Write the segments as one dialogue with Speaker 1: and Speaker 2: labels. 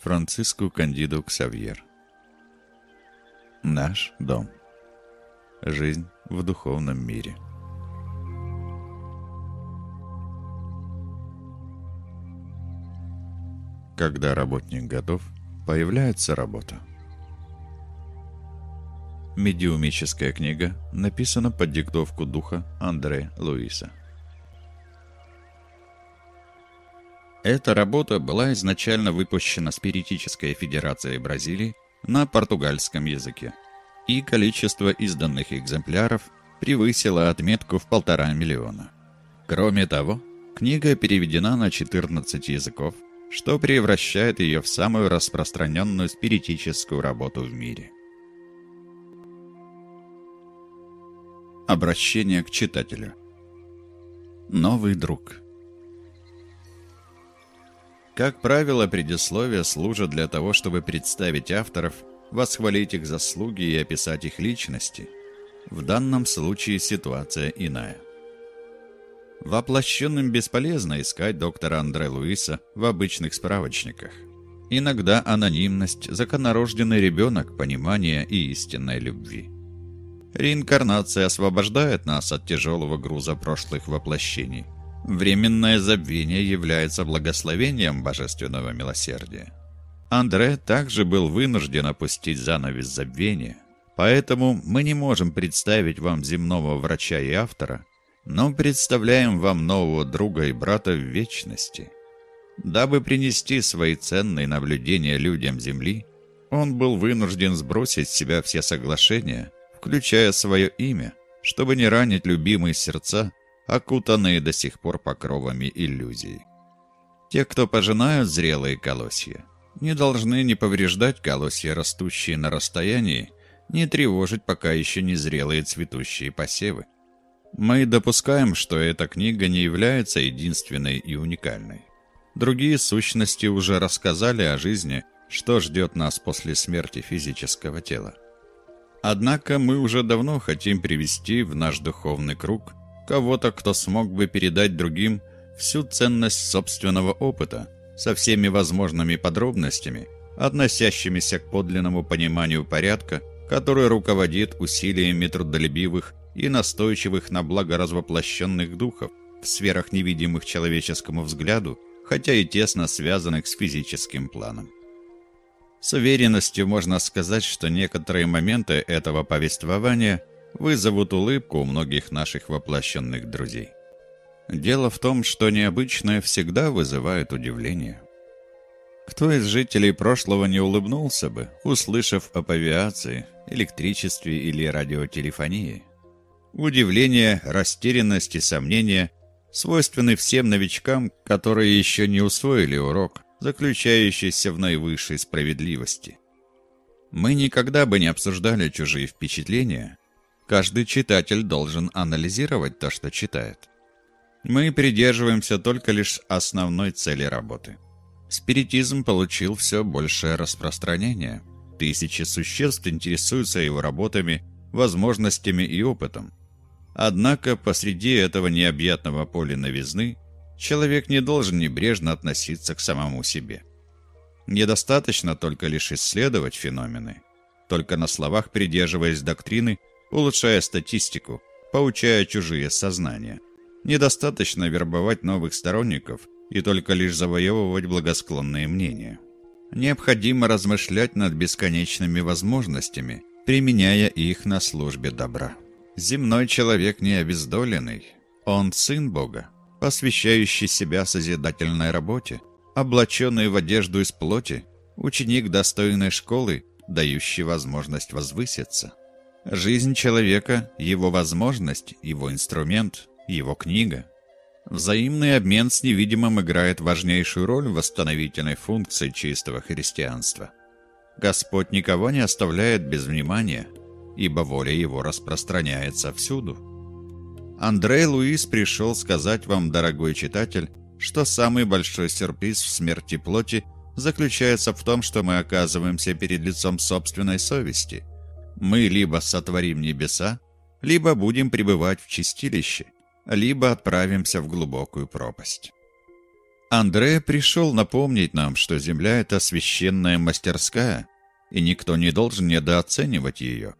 Speaker 1: Франциску Кандиду Ксавьер. Наш дом. Жизнь в духовном мире. Когда работник готов, появляется работа. Медиумическая книга написана под диктовку духа Андре Луиса. Эта работа была изначально выпущена Спиритической Федерацией Бразилии на португальском языке, и количество изданных экземпляров превысило отметку в полтора миллиона. Кроме того, книга переведена на 14 языков, что превращает ее в самую распространенную спиритическую работу в мире. Обращение к читателю. Новый друг. Как правило, предисловия служат для того, чтобы представить авторов, восхвалить их заслуги и описать их личности. В данном случае ситуация иная. Воплощенным бесполезно искать доктора Андре Луиса в обычных справочниках. Иногда анонимность – законорожденный ребенок понимания и истинной любви. Реинкарнация освобождает нас от тяжелого груза прошлых воплощений – Временное забвение является благословением божественного милосердия. Андре также был вынужден опустить занавес забвения, поэтому мы не можем представить вам земного врача и автора, но представляем вам нового друга и брата в вечности. Дабы принести свои ценные наблюдения людям Земли, он был вынужден сбросить с себя все соглашения, включая свое имя, чтобы не ранить любимые сердца окутанные до сих пор покровами иллюзий. Те, кто пожинают зрелые колосья, не должны не повреждать колосья, растущие на расстоянии, не тревожить пока еще не зрелые цветущие посевы. Мы допускаем, что эта книга не является единственной и уникальной. Другие сущности уже рассказали о жизни, что ждет нас после смерти физического тела. Однако мы уже давно хотим привести в наш духовный круг кого-то, кто смог бы передать другим всю ценность собственного опыта со всеми возможными подробностями, относящимися к подлинному пониманию порядка, который руководит усилиями трудолюбивых и настойчивых на благо развоплощенных духов в сферах невидимых человеческому взгляду, хотя и тесно связанных с физическим планом. С уверенностью можно сказать, что некоторые моменты этого повествования вызовут улыбку у многих наших воплощенных друзей. Дело в том, что необычное всегда вызывает удивление. Кто из жителей прошлого не улыбнулся бы, услышав об авиации, электричестве или радиотелефонии? Удивление, растерянность и сомнения свойственны всем новичкам, которые еще не усвоили урок, заключающийся в наивысшей справедливости. Мы никогда бы не обсуждали чужие впечатления, Каждый читатель должен анализировать то, что читает. Мы придерживаемся только лишь основной цели работы. Спиритизм получил все большее распространение. Тысячи существ интересуются его работами, возможностями и опытом. Однако посреди этого необъятного поля новизны человек не должен небрежно относиться к самому себе. Недостаточно только лишь исследовать феномены, только на словах придерживаясь доктрины улучшая статистику, поучая чужие сознания. Недостаточно вербовать новых сторонников и только лишь завоевывать благосклонные мнения. Необходимо размышлять над бесконечными возможностями, применяя их на службе добра. Земной человек не обездоленный, он сын Бога, посвящающий себя созидательной работе, облаченный в одежду из плоти, ученик достойной школы, дающий возможность возвыситься. Жизнь человека, его возможность, его инструмент, его книга. Взаимный обмен с невидимым играет важнейшую роль в восстановительной функции чистого христианства. Господь никого не оставляет без внимания, ибо воля его распространяется всюду. Андрей Луис пришел сказать вам, дорогой читатель, что самый большой сюрприз в смерти плоти заключается в том, что мы оказываемся перед лицом собственной совести – мы либо сотворим небеса, либо будем пребывать в чистилище, либо отправимся в глубокую пропасть. Андре пришел напомнить нам, что Земля — это священная мастерская, и никто не должен недооценивать ее,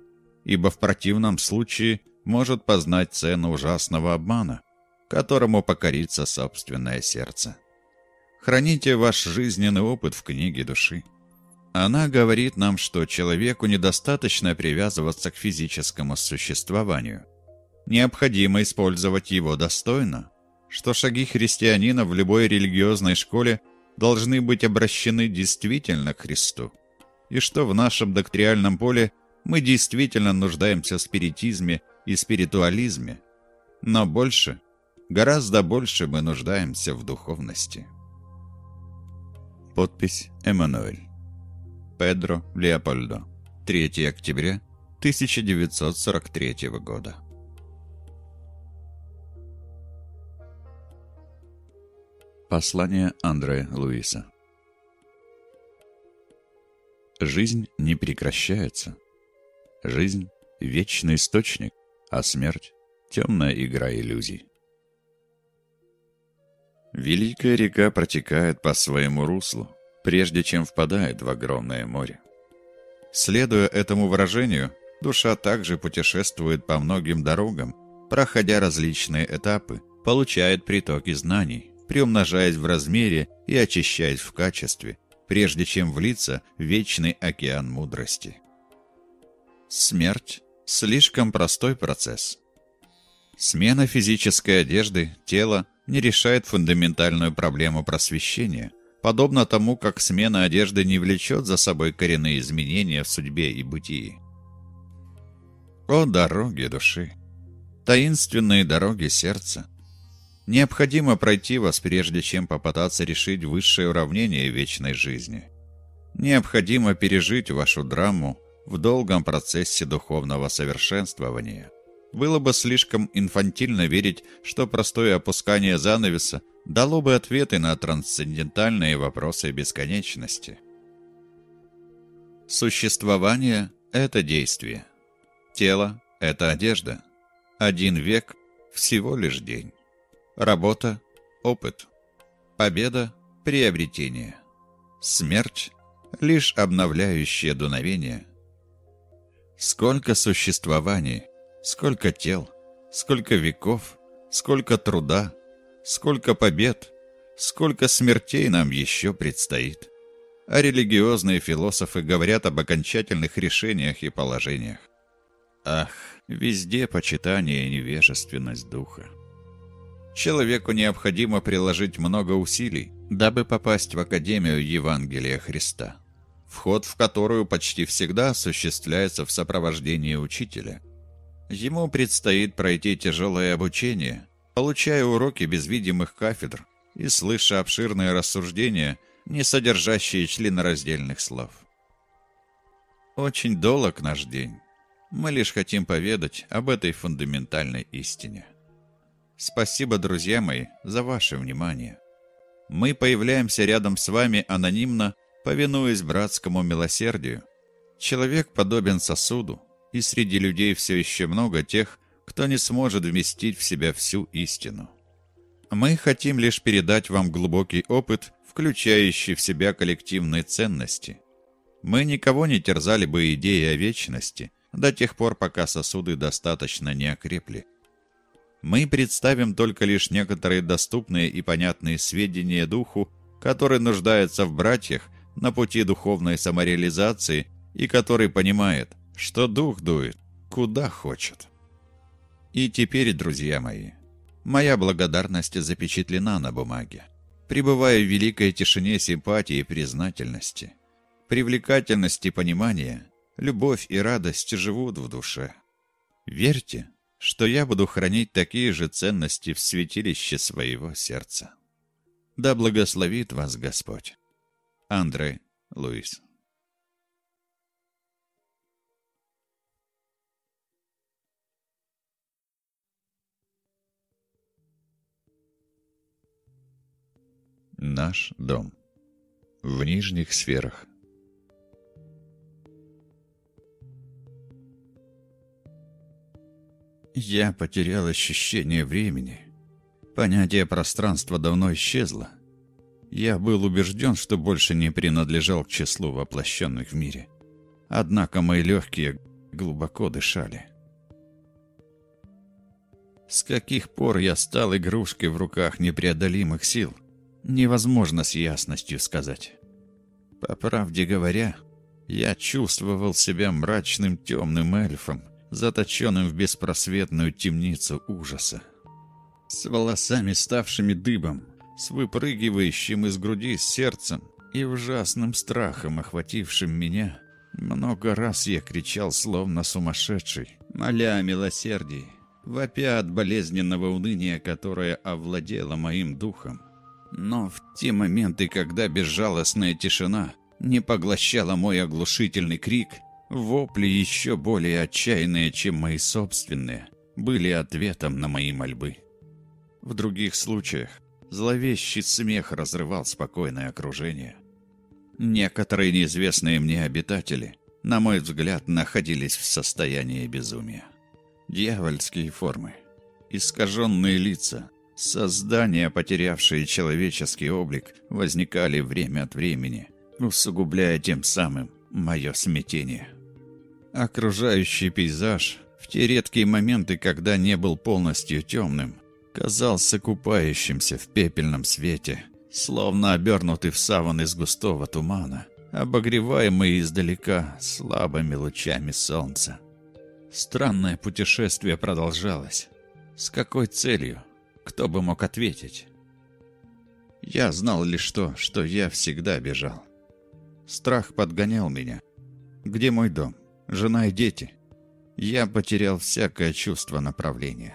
Speaker 1: ибо в противном случае может познать цену ужасного обмана, которому покорится собственное сердце. Храните ваш жизненный опыт в книге души. Она говорит нам, что человеку недостаточно привязываться к физическому существованию. Необходимо использовать его достойно, что шаги христианина в любой религиозной школе должны быть обращены действительно к Христу, и что в нашем доктриальном поле мы действительно нуждаемся в спиритизме и спиритуализме, но больше, гораздо больше мы нуждаемся в духовности. Подпись Эммануэль. Педро Леопольдо. 3 октября 1943 года. Послание Андре Луиса Жизнь не прекращается. Жизнь — вечный источник, а смерть — темная игра иллюзий. Великая река протекает по своему руслу, прежде чем впадает в огромное море. Следуя этому выражению, душа также путешествует по многим дорогам, проходя различные этапы, получает притоки знаний, приумножаясь в размере и очищаясь в качестве, прежде чем влиться в вечный океан мудрости. Смерть – слишком простой процесс. Смена физической одежды, тела не решает фундаментальную проблему просвещения, подобно тому, как смена одежды не влечет за собой коренные изменения в судьбе и бытии. О, дороги души! Таинственные дороги сердца! Необходимо пройти вас, прежде чем попытаться решить высшее уравнение вечной жизни. Необходимо пережить вашу драму в долгом процессе духовного совершенствования – было бы слишком инфантильно верить, что простое опускание занавеса дало бы ответы на трансцендентальные вопросы бесконечности. Существование – это действие. Тело – это одежда. Один век – всего лишь день. Работа – опыт. Победа – приобретение. Смерть – лишь обновляющее дуновение. Сколько существований, Сколько тел, сколько веков, сколько труда, сколько побед, сколько смертей нам еще предстоит. А религиозные философы говорят об окончательных решениях и положениях. Ах, везде почитание и невежественность духа. Человеку необходимо приложить много усилий, дабы попасть в Академию Евангелия Христа, вход в которую почти всегда осуществляется в сопровождении учителя – Ему предстоит пройти тяжелое обучение, получая уроки без видимых кафедр и слыша обширные рассуждения, не содержащие членораздельных слов. Очень долг наш день. Мы лишь хотим поведать об этой фундаментальной истине. Спасибо, друзья мои, за ваше внимание. Мы появляемся рядом с вами анонимно, повинуясь братскому милосердию. Человек подобен сосуду, и среди людей все еще много тех, кто не сможет вместить в себя всю истину. Мы хотим лишь передать вам глубокий опыт, включающий в себя коллективные ценности. Мы никого не терзали бы идеей о вечности до тех пор, пока сосуды достаточно не окрепли. Мы представим только лишь некоторые доступные и понятные сведения духу, который нуждается в братьях на пути духовной самореализации и который понимает, что дух дует, куда хочет. И теперь, друзья мои, моя благодарность запечатлена на бумаге. Пребывая в великой тишине симпатии и признательности, привлекательности понимания, любовь и радость живут в душе. Верьте, что я буду хранить такие же ценности в святилище своего сердца. Да благословит вас Господь. Андре Луис Наш дом. В нижних сферах. Я потерял ощущение времени. Понятие пространства давно исчезло. Я был убежден, что больше не принадлежал к числу воплощенных в мире. Однако мои легкие глубоко дышали. С каких пор я стал игрушкой в руках непреодолимых сил, невозможно с ясностью сказать. По правде говоря, я чувствовал себя мрачным темным эльфом, заточенным в беспросветную темницу ужаса. С волосами, ставшими дыбом, с выпрыгивающим из груди сердцем и ужасным страхом, охватившим меня, много раз я кричал, словно сумасшедший, моля о милосердии, вопя от болезненного уныния, которое овладело моим духом. Но в те моменты, когда безжалостная тишина не поглощала мой оглушительный крик, вопли еще более отчаянные, чем мои собственные, были ответом на мои мольбы. В других случаях Зловещий смех разрывал спокойное окружение. Некоторые неизвестные мне обитатели, на мой взгляд, находились в состоянии безумия. Дьявольские формы, искаженные лица, создания, потерявшие человеческий облик, возникали время от времени, усугубляя тем самым мое смятение. Окружающий пейзаж в те редкие моменты, когда не был полностью темным, казался купающимся в пепельном свете, словно обернутый в саван из густого тумана, обогреваемый издалека слабыми лучами солнца. Странное путешествие продолжалось. С какой целью? Кто бы мог ответить? Я знал лишь то, что я всегда бежал. Страх подгонял меня. Где мой дом? Жена и дети? Я потерял всякое чувство направления.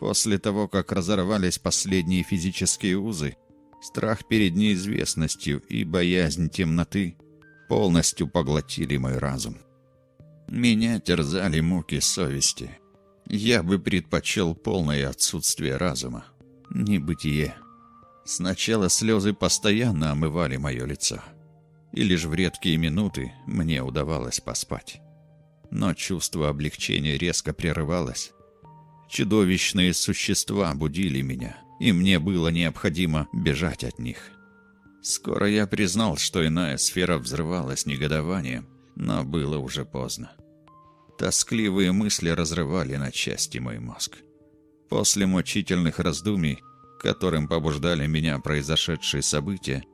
Speaker 1: После того, как разорвались последние физические узы, страх перед неизвестностью и боязнь темноты полностью поглотили мой разум. Меня терзали муки совести. Я бы предпочел полное отсутствие разума, небытие. Сначала слезы постоянно омывали мое лицо, и лишь в редкие минуты мне удавалось поспать. Но чувство облегчения резко прерывалось, Чудовищные существа будили меня, и мне было необходимо бежать от них. Скоро я признал, что иная сфера взрывалась негодованием, но было уже поздно. Тоскливые мысли разрывали на части мой мозг. После мучительных раздумий, которым побуждали меня произошедшие события,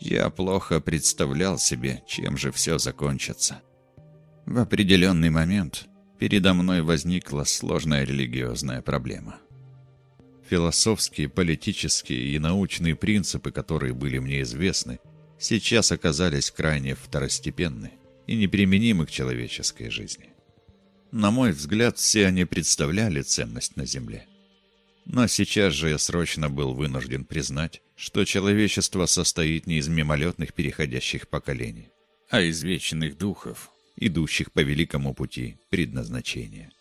Speaker 1: я плохо представлял себе, чем же все закончится. В определенный момент передо мной возникла сложная религиозная проблема. Философские, политические и научные принципы, которые были мне известны, сейчас оказались крайне второстепенны и неприменимы к человеческой жизни. На мой взгляд, все они представляли ценность на Земле. Но сейчас же я срочно был вынужден признать, что человечество состоит не из мимолетных переходящих поколений, а из вечных духов, идущих по великому пути предназначения.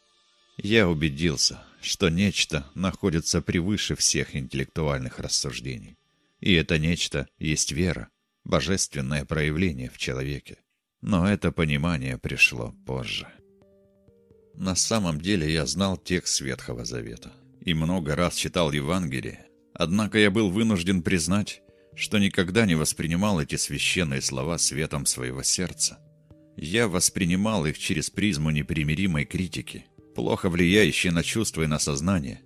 Speaker 1: Я убедился, что нечто находится превыше всех интеллектуальных рассуждений. И это нечто есть вера, божественное проявление в человеке. Но это понимание пришло позже. На самом деле я знал текст Ветхого Завета и много раз читал Евангелие, однако я был вынужден признать, что никогда не воспринимал эти священные слова светом своего сердца. Я воспринимал их через призму непримиримой критики, плохо влияющей на чувства и на сознание,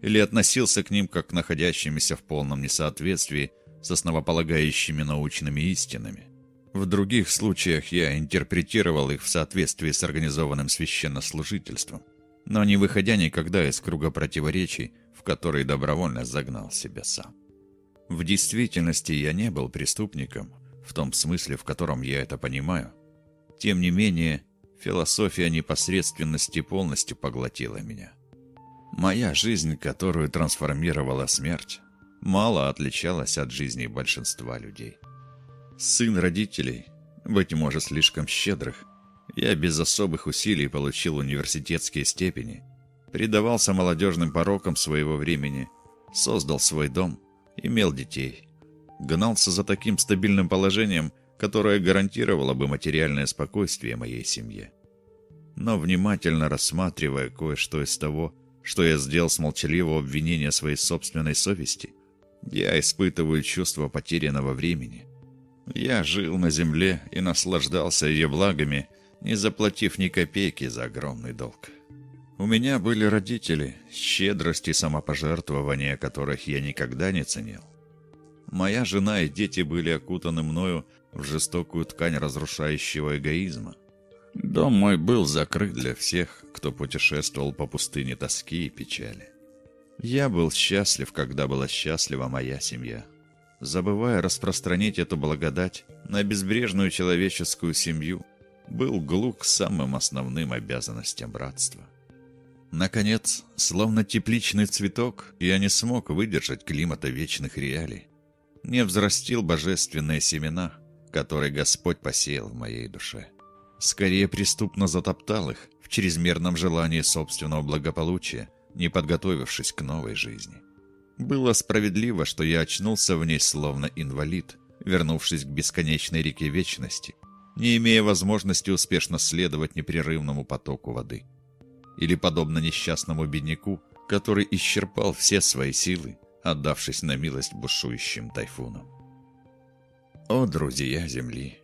Speaker 1: или относился к ним как к находящимся в полном несоответствии с основополагающими научными истинами. В других случаях я интерпретировал их в соответствии с организованным священнослужительством, но не выходя никогда из круга противоречий, в который добровольно загнал себя сам. В действительности я не был преступником, в том смысле, в котором я это понимаю – тем не менее, философия непосредственности полностью поглотила меня. Моя жизнь, которую трансформировала смерть, мало отличалась от жизни большинства людей. Сын родителей, быть может, слишком щедрых, я без особых усилий получил университетские степени, предавался молодежным порокам своего времени, создал свой дом, имел детей, гнался за таким стабильным положением, которая гарантировала бы материальное спокойствие моей семье. Но внимательно рассматривая кое-что из того, что я сделал с молчаливого обвинения своей собственной совести, Я испытываю чувство потерянного времени. Я жил на земле и наслаждался ее благами, не заплатив ни копейки за огромный долг. У меня были родители, щедрость и самопожертвования которых я никогда не ценил. Моя жена и дети были окутаны мною в жестокую ткань разрушающего эгоизма. Дом мой был закрыт для всех, кто путешествовал по пустыне тоски и печали. Я был счастлив, когда была счастлива моя семья. Забывая распространить эту благодать на безбрежную человеческую семью, был глух к самым основным обязанностям братства. Наконец, словно тепличный цветок, я не смог выдержать климата вечных реалий. Не взрастил божественные семена, которые Господь посеял в моей душе. Скорее преступно затоптал их в чрезмерном желании собственного благополучия, не подготовившись к новой жизни. Было справедливо, что я очнулся в ней словно инвалид, вернувшись к бесконечной реке вечности, не имея возможности успешно следовать непрерывному потоку воды или подобно несчастному бедняку, который исчерпал все свои силы, отдавшись на милость бушующим тайфунам. О, друзья Земли!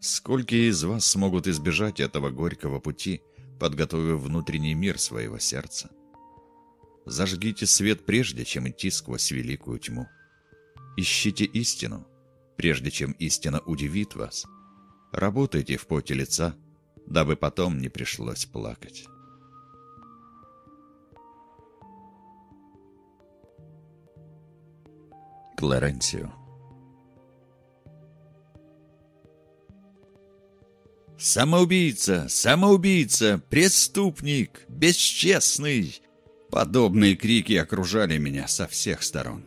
Speaker 1: Сколько из вас смогут избежать этого горького пути, подготовив внутренний мир своего сердца? Зажгите свет, прежде чем идти сквозь великую тьму. Ищите истину, прежде чем истина удивит вас. Работайте в поте лица, дабы потом не пришлось плакать. Клоренсио. «Самоубийца! Самоубийца! Преступник! Бесчестный!» Подобные крики окружали меня со всех сторон.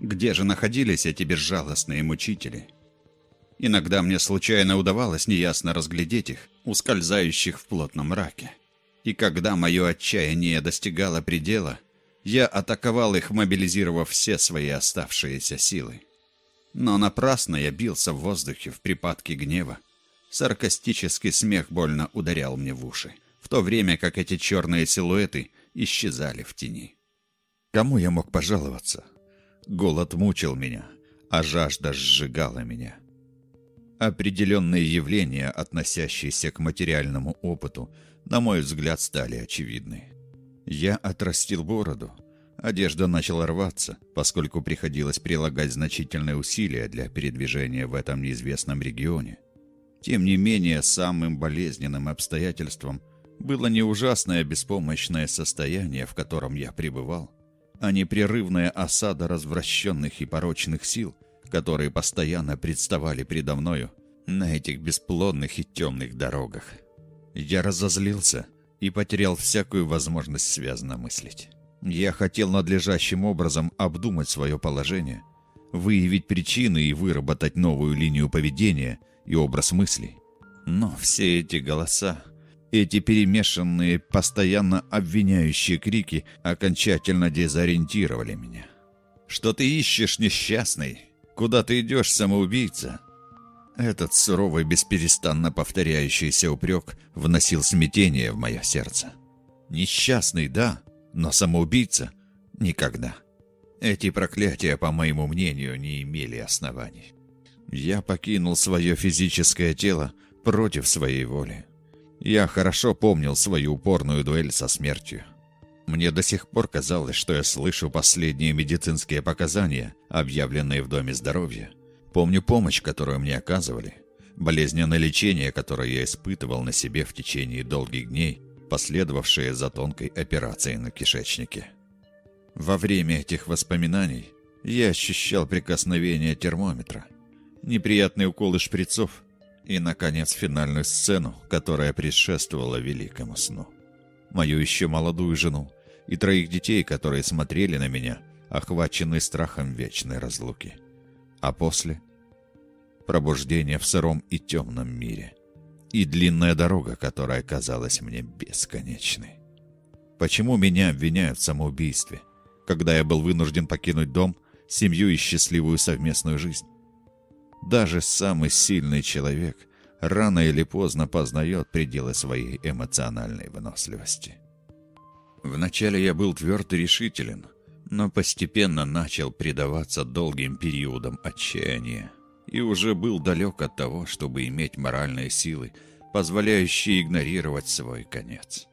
Speaker 1: Где же находились эти безжалостные мучители? Иногда мне случайно удавалось неясно разглядеть их, ускользающих в плотном мраке. И когда мое отчаяние достигало предела, я атаковал их, мобилизировав все свои оставшиеся силы. Но напрасно я бился в воздухе в припадке гнева. Саркастический смех больно ударял мне в уши, в то время как эти черные силуэты исчезали в тени. Кому я мог пожаловаться? Голод мучил меня, а жажда сжигала меня. Определенные явления, относящиеся к материальному опыту, на мой взгляд, стали очевидны. Я отрастил бороду. Одежда начала рваться, поскольку приходилось прилагать значительные усилия для передвижения в этом неизвестном регионе. Тем не менее, самым болезненным обстоятельством было не ужасное беспомощное состояние, в котором я пребывал, а непрерывная осада развращенных и порочных сил, которые постоянно представали предо мною на этих бесплодных и темных дорогах. Я разозлился и потерял всякую возможность связно мыслить. Я хотел надлежащим образом обдумать свое положение, выявить причины и выработать новую линию поведения и образ мыслей. Но все эти голоса, эти перемешанные, постоянно обвиняющие крики окончательно дезориентировали меня. «Что ты ищешь, несчастный? Куда ты идешь, самоубийца?» Этот суровый, бесперестанно повторяющийся упрек вносил смятение в мое сердце. Несчастный, да, но самоубийца — никогда. Эти проклятия, по моему мнению, не имели оснований. Я покинул свое физическое тело против своей воли. Я хорошо помнил свою упорную дуэль со смертью. Мне до сих пор казалось, что я слышу последние медицинские показания, объявленные в Доме здоровья, Помню помощь, которую мне оказывали, болезненное лечение, которое я испытывал на себе в течение долгих дней, последовавшие за тонкой операцией на кишечнике. Во время этих воспоминаний я ощущал прикосновение термометра, неприятные уколы шприцов и, наконец, финальную сцену, которая предшествовала великому сну. Мою еще молодую жену и троих детей, которые смотрели на меня, охваченные страхом вечной разлуки. А после пробуждение в сыром и темном мире. И длинная дорога, которая казалась мне бесконечной. Почему меня обвиняют в самоубийстве, когда я был вынужден покинуть дом, семью и счастливую совместную жизнь? Даже самый сильный человек рано или поздно познает пределы своей эмоциональной выносливости. Вначале я был тверд и решителен, но постепенно начал предаваться долгим периодам отчаяния и уже был далек от того, чтобы иметь моральные силы, позволяющие игнорировать свой конец.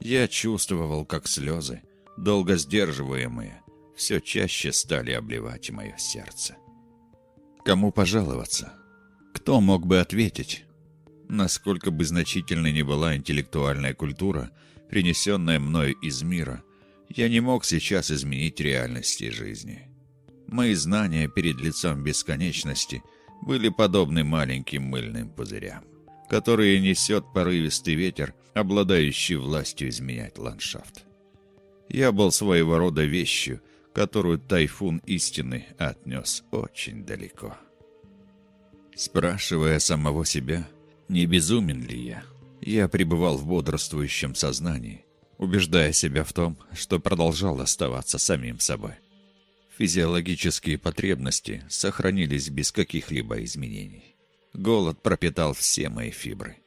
Speaker 1: Я чувствовал, как слезы, долго сдерживаемые, все чаще стали обливать мое сердце. Кому пожаловаться? Кто мог бы ответить? Насколько бы значительной ни была интеллектуальная культура, принесенная мною из мира, я не мог сейчас изменить реальности жизни. Мои знания перед лицом бесконечности были подобны маленьким мыльным пузырям, которые несет порывистый ветер, обладающий властью изменять ландшафт. Я был своего рода вещью, которую тайфун истины отнес очень далеко. Спрашивая самого себя, не безумен ли я, я пребывал в бодрствующем сознании, убеждая себя в том, что продолжал оставаться самим собой. Физиологические потребности сохранились без каких-либо изменений. Голод пропитал все мои фибры.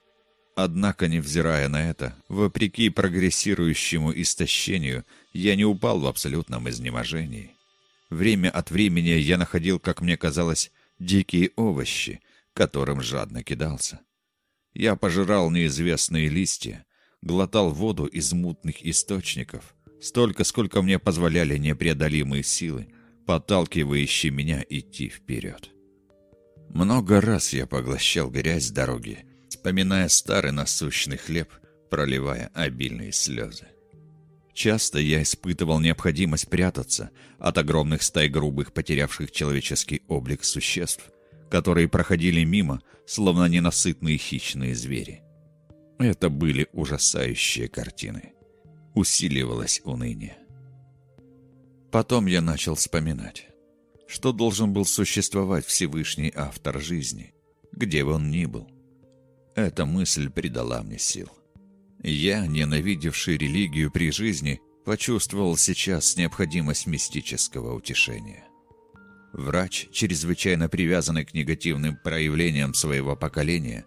Speaker 1: Однако, невзирая на это, вопреки прогрессирующему истощению, я не упал в абсолютном изнеможении. Время от времени я находил, как мне казалось, дикие овощи, которым жадно кидался. Я пожирал неизвестные листья, глотал воду из мутных источников, столько, сколько мне позволяли непреодолимые силы, подталкивающие меня идти вперед. Много раз я поглощал грязь с дороги, вспоминая старый насущный хлеб, проливая обильные слезы. Часто я испытывал необходимость прятаться от огромных стай грубых, потерявших человеческий облик существ, которые проходили мимо, словно ненасытные хищные звери. Это были ужасающие картины. Усиливалось уныние. Потом я начал вспоминать, что должен был существовать Всевышний автор жизни, где бы он ни был. Эта мысль придала мне сил. Я, ненавидевший религию при жизни, почувствовал сейчас необходимость мистического утешения. Врач, чрезвычайно привязанный к негативным проявлениям своего поколения,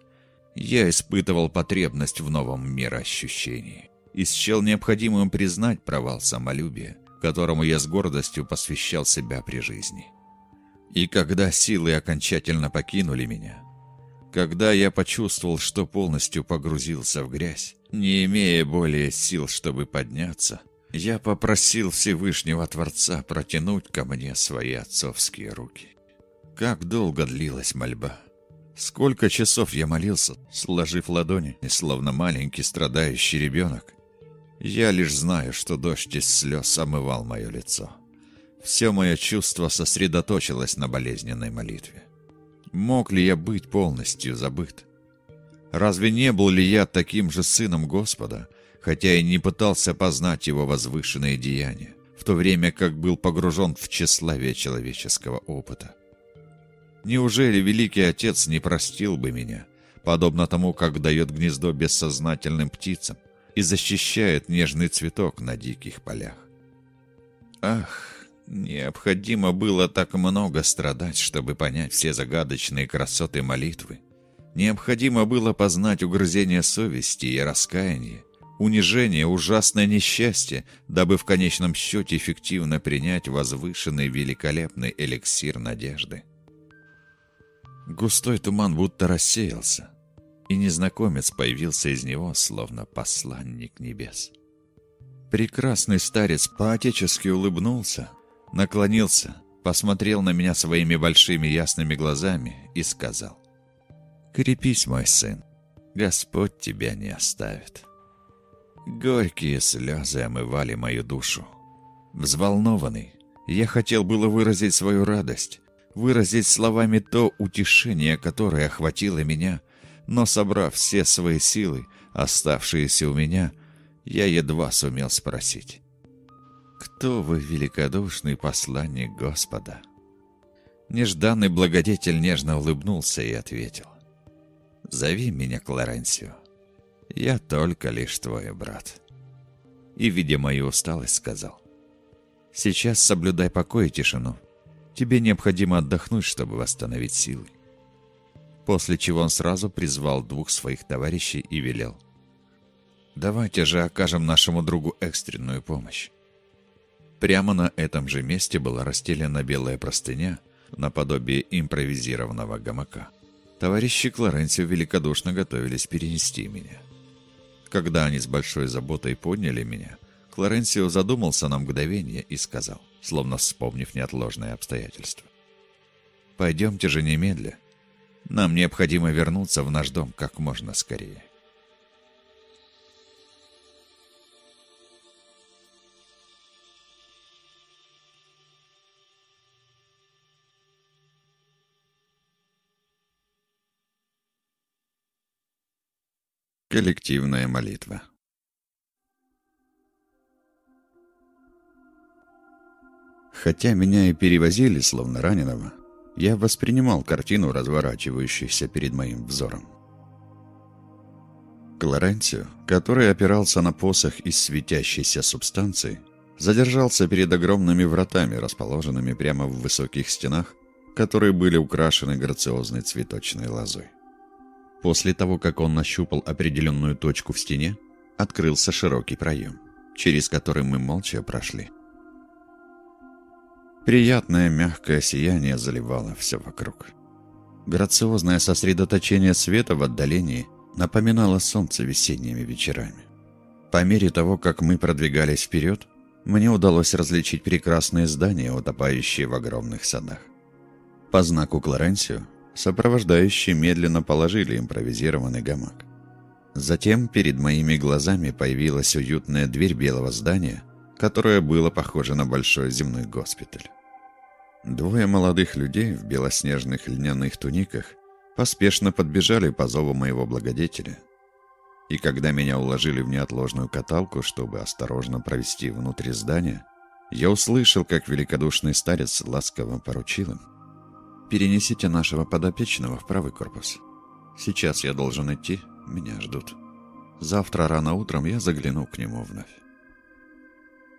Speaker 1: я испытывал потребность в новом мироощущении и счел необходимым признать провал самолюбия, которому я с гордостью посвящал себя при жизни. И когда силы окончательно покинули меня, когда я почувствовал, что полностью погрузился в грязь, не имея более сил, чтобы подняться, я попросил Всевышнего Творца протянуть ко мне свои отцовские руки. Как долго длилась мольба. Сколько часов я молился, сложив ладони, словно маленький страдающий ребенок. Я лишь знаю, что дождь из слез омывал мое лицо. Все мое чувство сосредоточилось на болезненной молитве. Мог ли я быть полностью забыт? Разве не был ли я таким же сыном Господа, хотя и не пытался познать его возвышенные деяния, в то время как был погружен в тщеславие человеческого опыта? Неужели Великий Отец не простил бы меня, подобно тому, как дает гнездо бессознательным птицам и защищает нежный цветок на диких полях? Ах, Необходимо было так много страдать, чтобы понять все загадочные красоты молитвы. Необходимо было познать угрызение совести и раскаяние, унижение, ужасное несчастье, дабы в конечном счете эффективно принять возвышенный великолепный эликсир надежды. Густой туман будто рассеялся, и незнакомец появился из него, словно посланник небес. Прекрасный старец поотечески улыбнулся, наклонился, посмотрел на меня своими большими ясными глазами и сказал, «Крепись, мой сын, Господь тебя не оставит». Горькие слезы омывали мою душу. Взволнованный, я хотел было выразить свою радость, выразить словами то утешение, которое охватило меня, но, собрав все свои силы, оставшиеся у меня, я едва сумел спросить. «Кто вы, великодушный посланник Господа?» Нежданный благодетель нежно улыбнулся и ответил. «Зови меня Клоренсио. Я только лишь твой брат». И, видя мою усталость, сказал. «Сейчас соблюдай покой и тишину. Тебе необходимо отдохнуть, чтобы восстановить силы». После чего он сразу призвал двух своих товарищей и велел. «Давайте же окажем нашему другу экстренную помощь. Прямо на этом же месте была расстелена белая простыня, наподобие импровизированного гамака. Товарищи Клоренсио великодушно готовились перенести меня. Когда они с большой заботой подняли меня, Клоренсио задумался на мгновение и сказал, словно вспомнив неотложные обстоятельства. «Пойдемте же немедля. Нам необходимо вернуться в наш дом как можно скорее». Коллективная молитва. Хотя меня и перевозили, словно раненого, я воспринимал картину, разворачивающуюся перед моим взором. Клоренцио, который опирался на посох из светящейся субстанции, задержался перед огромными вратами, расположенными прямо в высоких стенах, которые были украшены грациозной цветочной лозой. После того, как он нащупал определенную точку в стене, открылся широкий проем, через который мы молча прошли. Приятное мягкое сияние заливало все вокруг. Грациозное сосредоточение света в отдалении напоминало солнце весенними вечерами. По мере того, как мы продвигались вперед, мне удалось различить прекрасные здания, утопающие в огромных садах. По знаку Клоренсио Сопровождающие медленно положили импровизированный гамак. Затем перед моими глазами появилась уютная дверь белого здания, которое было похоже на большой земной госпиталь. Двое молодых людей в белоснежных льняных туниках поспешно подбежали по зову моего благодетеля. И когда меня уложили в неотложную каталку, чтобы осторожно провести внутрь здания, я услышал, как великодушный старец ласково поручил им. Перенесите нашего подопечного в правый корпус. Сейчас я должен идти, меня ждут. Завтра рано утром я загляну к нему вновь.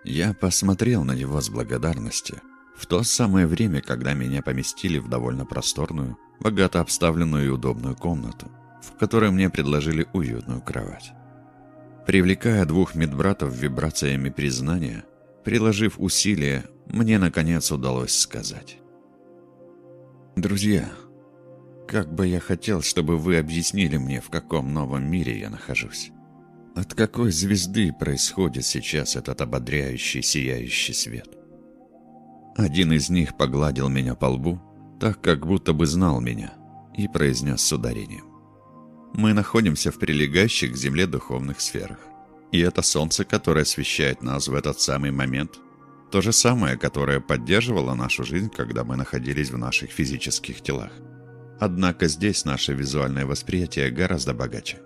Speaker 1: Я посмотрел на него с благодарностью. В то самое время, когда меня поместили в довольно просторную, богато обставленную и удобную комнату, в которой мне предложили уютную кровать. Привлекая двух медбратов вибрациями признания, приложив усилия, мне наконец удалось сказать. Друзья, как бы я хотел, чтобы вы объяснили мне, в каком новом мире я нахожусь. От какой звезды происходит сейчас этот ободряющий, сияющий свет? Один из них погладил меня по лбу, так как будто бы знал меня, и произнес с ударением. Мы находимся в прилегающих к Земле духовных сферах. И это солнце, которое освещает нас в этот самый момент – то же самое, которое поддерживало нашу жизнь, когда мы находились в наших физических телах. Однако здесь наше визуальное восприятие гораздо богаче.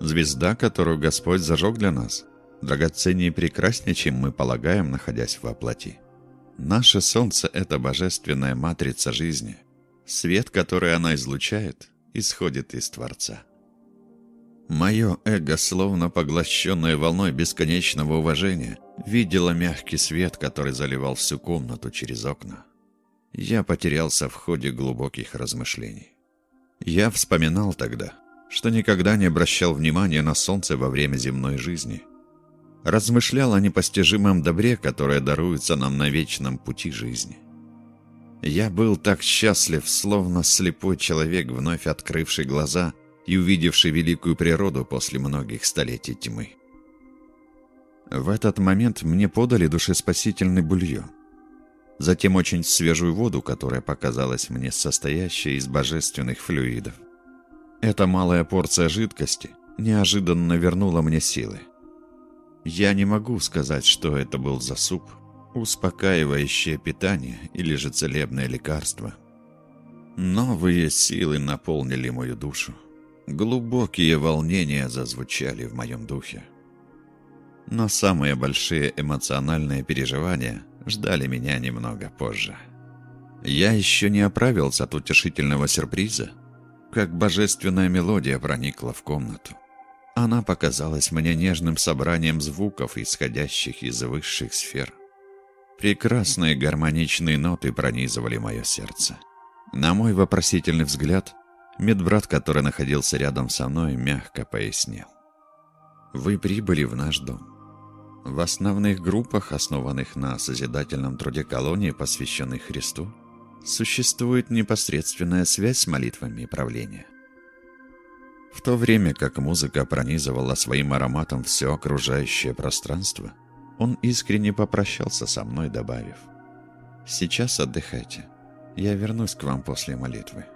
Speaker 1: Звезда, которую Господь зажег для нас, драгоценнее и прекраснее, чем мы полагаем, находясь во плоти. Наше Солнце – это божественная матрица жизни. Свет, который она излучает, исходит из Творца. Мое эго, словно поглощенное волной бесконечного уважения, видело мягкий свет, который заливал всю комнату через окна. Я потерялся в ходе глубоких размышлений. Я вспоминал тогда, что никогда не обращал внимания на солнце во время земной жизни. Размышлял о непостижимом добре, которое даруется нам на вечном пути жизни. Я был так счастлив, словно слепой человек, вновь открывший глаза – и увидевший великую природу после многих столетий тьмы. В этот момент мне подали душеспасительный бульон. Затем очень свежую воду, которая показалась мне состоящей из божественных флюидов. Эта малая порция жидкости неожиданно вернула мне силы. Я не могу сказать, что это был за суп, успокаивающее питание или же целебное лекарство. Новые силы наполнили мою душу. Глубокие волнения зазвучали в моем духе. Но самые большие эмоциональные переживания ждали меня немного позже. Я еще не оправился от утешительного сюрприза, как божественная мелодия проникла в комнату. Она показалась мне нежным собранием звуков, исходящих из высших сфер. Прекрасные гармоничные ноты пронизывали мое сердце. На мой вопросительный взгляд – Медбрат, который находился рядом со мной, мягко пояснил. «Вы прибыли в наш дом. В основных группах, основанных на созидательном труде колонии, посвященных Христу, существует непосредственная связь с молитвами правления. В то время как музыка пронизывала своим ароматом все окружающее пространство, он искренне попрощался со мной, добавив «Сейчас отдыхайте. Я вернусь к вам после молитвы».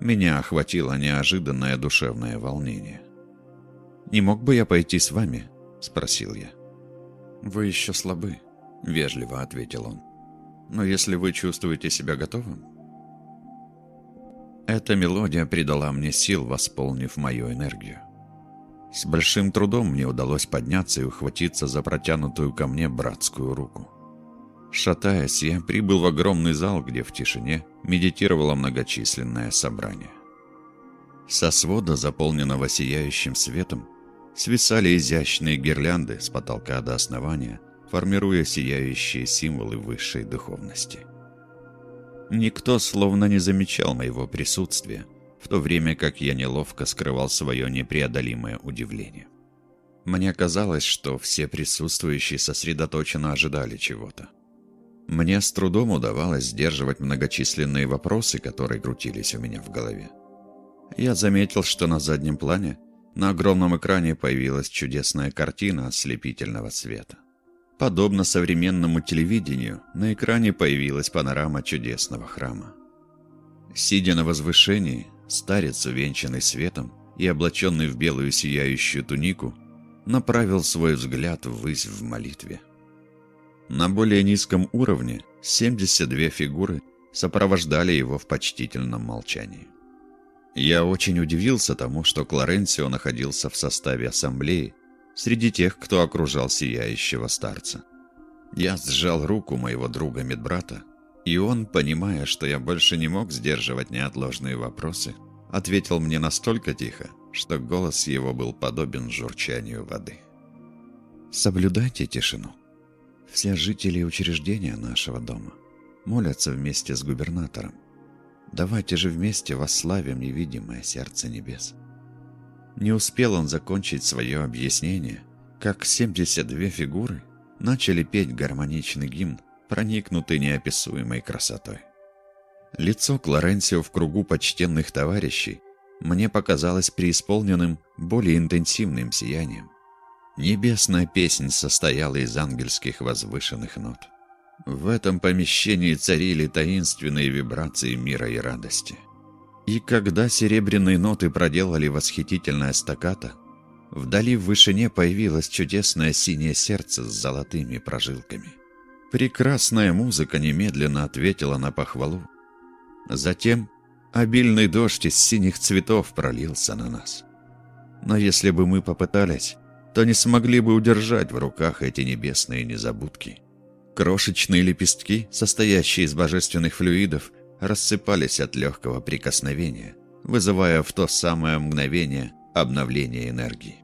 Speaker 1: Меня охватило неожиданное душевное волнение. «Не мог бы я пойти с вами?» – спросил я. «Вы еще слабы», – вежливо ответил он. «Но если вы чувствуете себя готовым...» Эта мелодия придала мне сил, восполнив мою энергию. С большим трудом мне удалось подняться и ухватиться за протянутую ко мне братскую руку. Шатаясь, я прибыл в огромный зал, где в тишине медитировало многочисленное собрание. Со свода, заполненного сияющим светом, свисали изящные гирлянды с потолка до основания, формируя сияющие символы высшей духовности. Никто словно не замечал моего присутствия, в то время как я неловко скрывал свое непреодолимое удивление. Мне казалось, что все присутствующие сосредоточенно ожидали чего-то. Мне с трудом удавалось сдерживать многочисленные вопросы, которые крутились у меня в голове. Я заметил, что на заднем плане на огромном экране появилась чудесная картина ослепительного света. Подобно современному телевидению, на экране появилась панорама чудесного храма. Сидя на возвышении, старец, увенчанный светом и облаченный в белую сияющую тунику, направил свой взгляд ввысь в молитве. На более низком уровне 72 фигуры сопровождали его в почтительном молчании. Я очень удивился тому, что Клоренсио находился в составе ассамблеи среди тех, кто окружал сияющего старца. Я сжал руку моего друга-медбрата, и он, понимая, что я больше не мог сдерживать неотложные вопросы, ответил мне настолько тихо, что голос его был подобен журчанию воды. «Соблюдайте тишину», все жители учреждения нашего дома молятся вместе с губернатором. Давайте же вместе восславим невидимое сердце небес. Не успел он закончить свое объяснение, как 72 фигуры начали петь гармоничный гимн, проникнутый неописуемой красотой. Лицо Клоренсио в кругу почтенных товарищей мне показалось преисполненным более интенсивным сиянием. Небесная песнь состояла из ангельских возвышенных нот. В этом помещении царили таинственные вибрации мира и радости. И когда серебряные ноты проделали восхитительное стаката, вдали в вышине появилось чудесное синее сердце с золотыми прожилками. Прекрасная музыка немедленно ответила на похвалу. Затем обильный дождь из синих цветов пролился на нас. Но если бы мы попытались, то не смогли бы удержать в руках эти небесные незабудки. Крошечные лепестки, состоящие из божественных флюидов, рассыпались от легкого прикосновения, вызывая в то самое мгновение обновление энергии.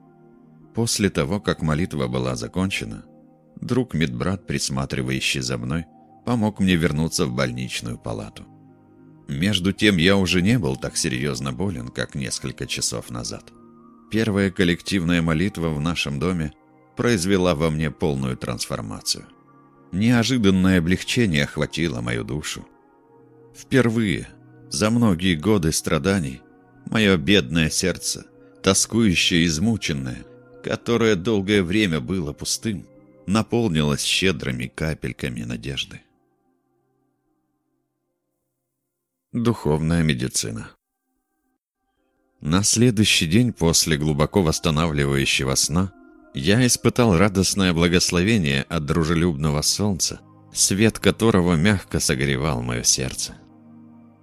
Speaker 1: После того, как молитва была закончена, друг медбрат, присматривающий за мной, помог мне вернуться в больничную палату. Между тем я уже не был так серьезно болен, как несколько часов назад. Первая коллективная молитва в нашем доме произвела во мне полную трансформацию. Неожиданное облегчение охватило мою душу. Впервые за многие годы страданий мое бедное сердце, тоскующее и измученное, которое долгое время было пустым, наполнилось щедрыми капельками надежды. Духовная медицина на следующий день после глубоко восстанавливающего сна я испытал радостное благословение от дружелюбного солнца, свет которого мягко согревал мое сердце.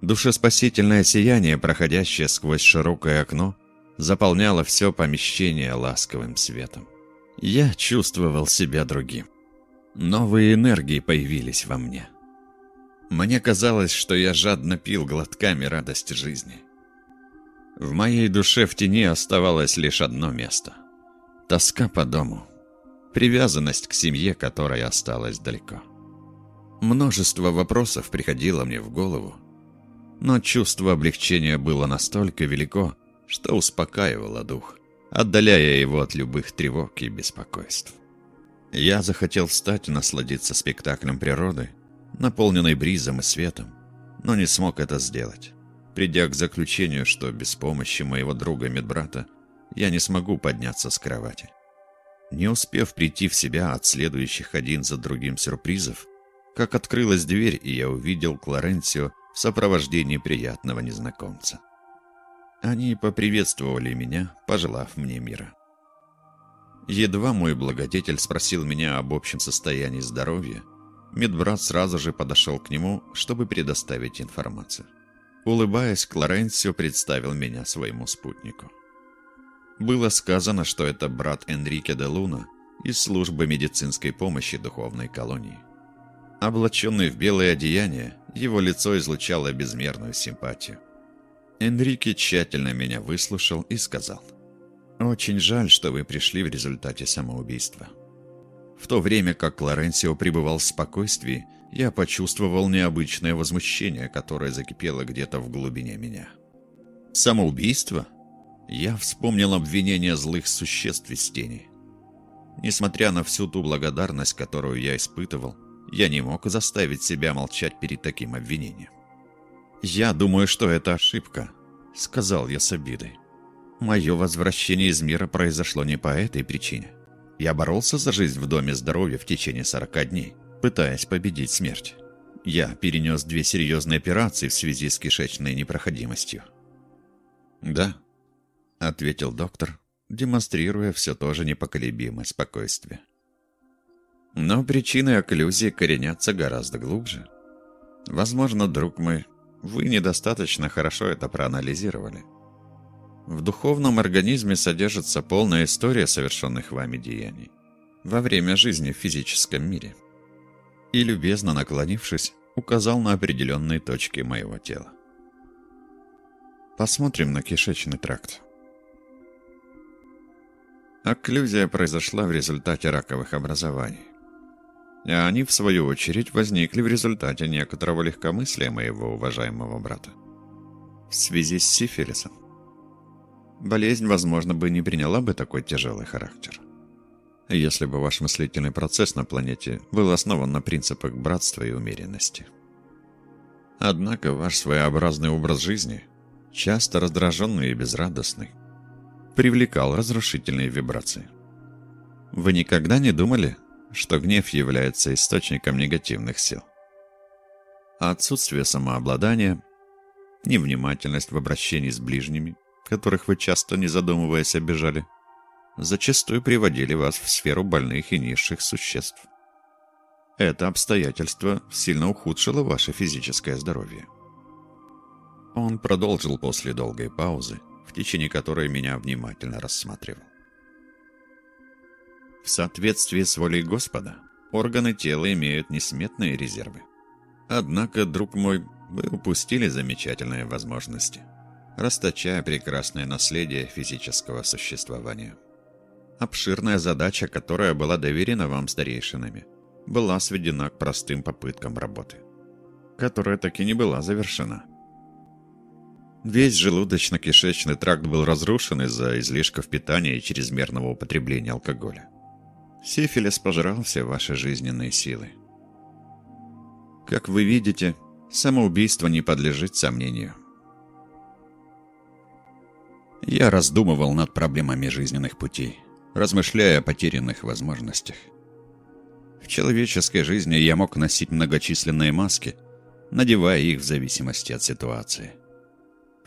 Speaker 1: Душеспасительное сияние, проходящее сквозь широкое окно, заполняло все помещение ласковым светом. Я чувствовал себя другим. Новые энергии появились во мне. Мне казалось, что я жадно пил глотками радость жизни – в моей душе в тени оставалось лишь одно место. Тоска по дому. Привязанность к семье, которая осталась далеко. Множество вопросов приходило мне в голову, но чувство облегчения было настолько велико, что успокаивало дух, отдаляя его от любых тревог и беспокойств. Я захотел встать и насладиться спектаклем природы, наполненной бризом и светом, но не смог это сделать, придя к заключению, что без помощи моего друга-медбрата я не смогу подняться с кровати. Не успев прийти в себя от следующих один за другим сюрпризов, как открылась дверь, и я увидел Клоренсио в сопровождении приятного незнакомца. Они поприветствовали меня, пожелав мне мира. Едва мой благодетель спросил меня об общем состоянии здоровья, медбрат сразу же подошел к нему, чтобы предоставить информацию. Улыбаясь, Клоренсио представил меня своему спутнику. Было сказано, что это брат Энрике де Луна из службы медицинской помощи духовной колонии. Облаченный в белое одеяние, его лицо излучало безмерную симпатию. Энрике тщательно меня выслушал и сказал – очень жаль, что вы пришли в результате самоубийства. В то время как Лоренсио пребывал в спокойствии, я почувствовал необычное возмущение, которое закипело где-то в глубине меня. Самоубийство? Я вспомнил обвинения злых существ из тени. Несмотря на всю ту благодарность, которую я испытывал, я не мог заставить себя молчать перед таким обвинением. «Я думаю, что это ошибка», — сказал я с обидой. Мое возвращение из мира произошло не по этой причине. Я боролся за жизнь в Доме здоровья в течение 40 дней, пытаясь победить смерть. Я перенес две серьезные операции в связи с кишечной непроходимостью. «Да», — ответил доктор, демонстрируя все то же непоколебимое спокойствие. Но причины окклюзии коренятся гораздо глубже. Возможно, друг мой, вы недостаточно хорошо это проанализировали. В духовном организме содержится полная история совершенных вами деяний во время жизни в физическом мире. И, любезно наклонившись, указал на определенные точки моего тела. Посмотрим на кишечный тракт. Окклюзия произошла в результате раковых образований. А они, в свою очередь, возникли в результате некоторого легкомыслия моего уважаемого брата. В связи с сифилисом болезнь, возможно, бы не приняла бы такой тяжелый характер. Если бы ваш мыслительный процесс на планете был основан на принципах братства и умеренности. Однако ваш своеобразный образ жизни, часто раздраженный и безрадостный, привлекал разрушительные вибрации. Вы никогда не думали, что гнев является источником негативных сил? отсутствие самообладания, невнимательность в обращении с ближними – которых вы часто, не задумываясь, обижали, зачастую приводили вас в сферу больных и низших существ. Это обстоятельство сильно ухудшило ваше физическое здоровье. Он продолжил после долгой паузы, в течение которой меня внимательно рассматривал. В соответствии с волей Господа, органы тела имеют несметные резервы. Однако, друг мой, вы упустили замечательные возможности – расточая прекрасное наследие физического существования. Обширная задача, которая была доверена вам старейшинами, была сведена к простым попыткам работы, которая так и не была завершена. Весь желудочно-кишечный тракт был разрушен из-за излишков питания и чрезмерного употребления алкоголя. Сифилис пожрал все ваши жизненные силы. Как вы видите, самоубийство не подлежит сомнению. Я раздумывал над проблемами жизненных путей, размышляя о потерянных возможностях. В человеческой жизни я мог носить многочисленные маски, надевая их в зависимости от ситуации.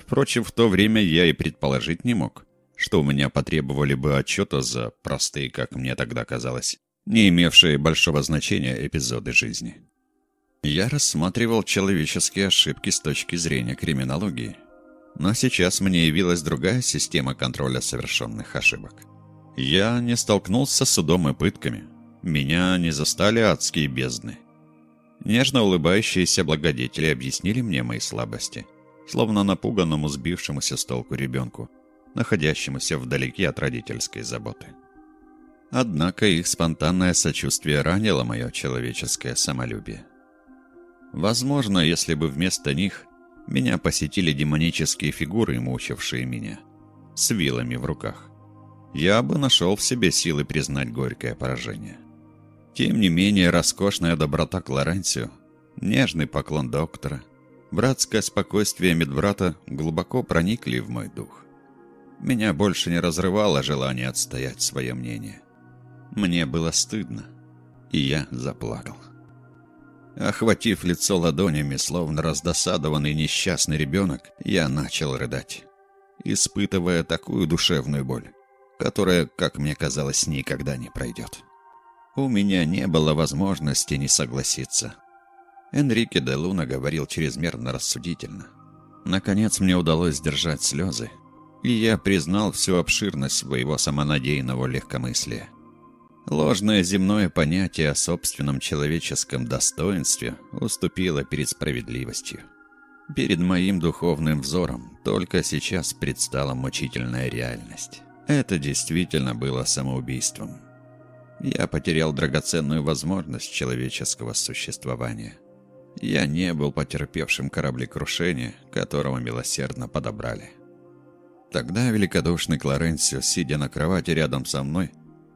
Speaker 1: Впрочем, в то время я и предположить не мог, что у меня потребовали бы отчета за простые, как мне тогда казалось, не имевшие большого значения эпизоды жизни. Я рассматривал человеческие ошибки с точки зрения криминологии – но сейчас мне явилась другая система контроля совершенных ошибок. Я не столкнулся с судом и пытками. Меня не застали адские бездны. Нежно улыбающиеся благодетели объяснили мне мои слабости, словно напуганному сбившемуся с толку ребенку, находящемуся вдалеке от родительской заботы. Однако их спонтанное сочувствие ранило мое человеческое самолюбие. Возможно, если бы вместо них меня посетили демонические фигуры, мучившие меня, с вилами в руках. Я бы нашел в себе силы признать горькое поражение. Тем не менее, роскошная доброта Клоренсио, нежный поклон доктора, братское спокойствие медбрата глубоко проникли в мой дух. Меня больше не разрывало желание отстоять свое мнение. Мне было стыдно, и я заплакал. Охватив лицо ладонями, словно раздосадованный несчастный ребенок, я начал рыдать, испытывая такую душевную боль, которая, как мне казалось, никогда не пройдет. У меня не было возможности не согласиться. Энрике де Луна говорил чрезмерно рассудительно. Наконец мне удалось сдержать слезы, и я признал всю обширность своего самонадеянного легкомыслия. Ложное земное понятие о собственном человеческом достоинстве уступило перед справедливостью. Перед моим духовным взором только сейчас предстала мучительная реальность. Это действительно было самоубийством. Я потерял драгоценную возможность человеческого существования. Я не был потерпевшим кораблекрушения, которого милосердно подобрали. Тогда великодушный Клоренсио, сидя на кровати рядом со мной,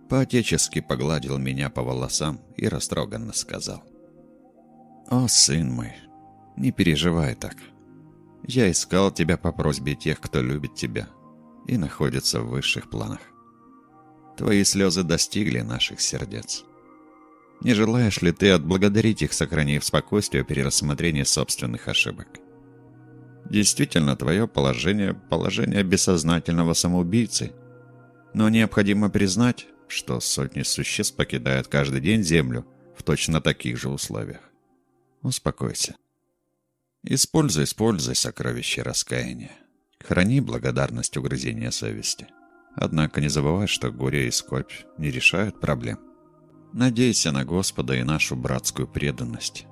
Speaker 1: Поотечески погладил меня по волосам и растроганно сказал. «О, сын мой, не переживай так. Я искал тебя по просьбе тех, кто любит тебя и находится в высших планах. Твои слезы достигли наших сердец. Не желаешь ли ты отблагодарить их, сохранив спокойствие при рассмотрении собственных ошибок? Действительно, твое положение – положение бессознательного самоубийцы. Но необходимо признать, что сотни существ покидают каждый день Землю в точно таких же условиях. Успокойся. Используй, используй сокровище раскаяния. Храни благодарность угрызения совести. Однако не забывай, что горе и скорбь не решают проблем. Надейся на Господа и нашу братскую преданность.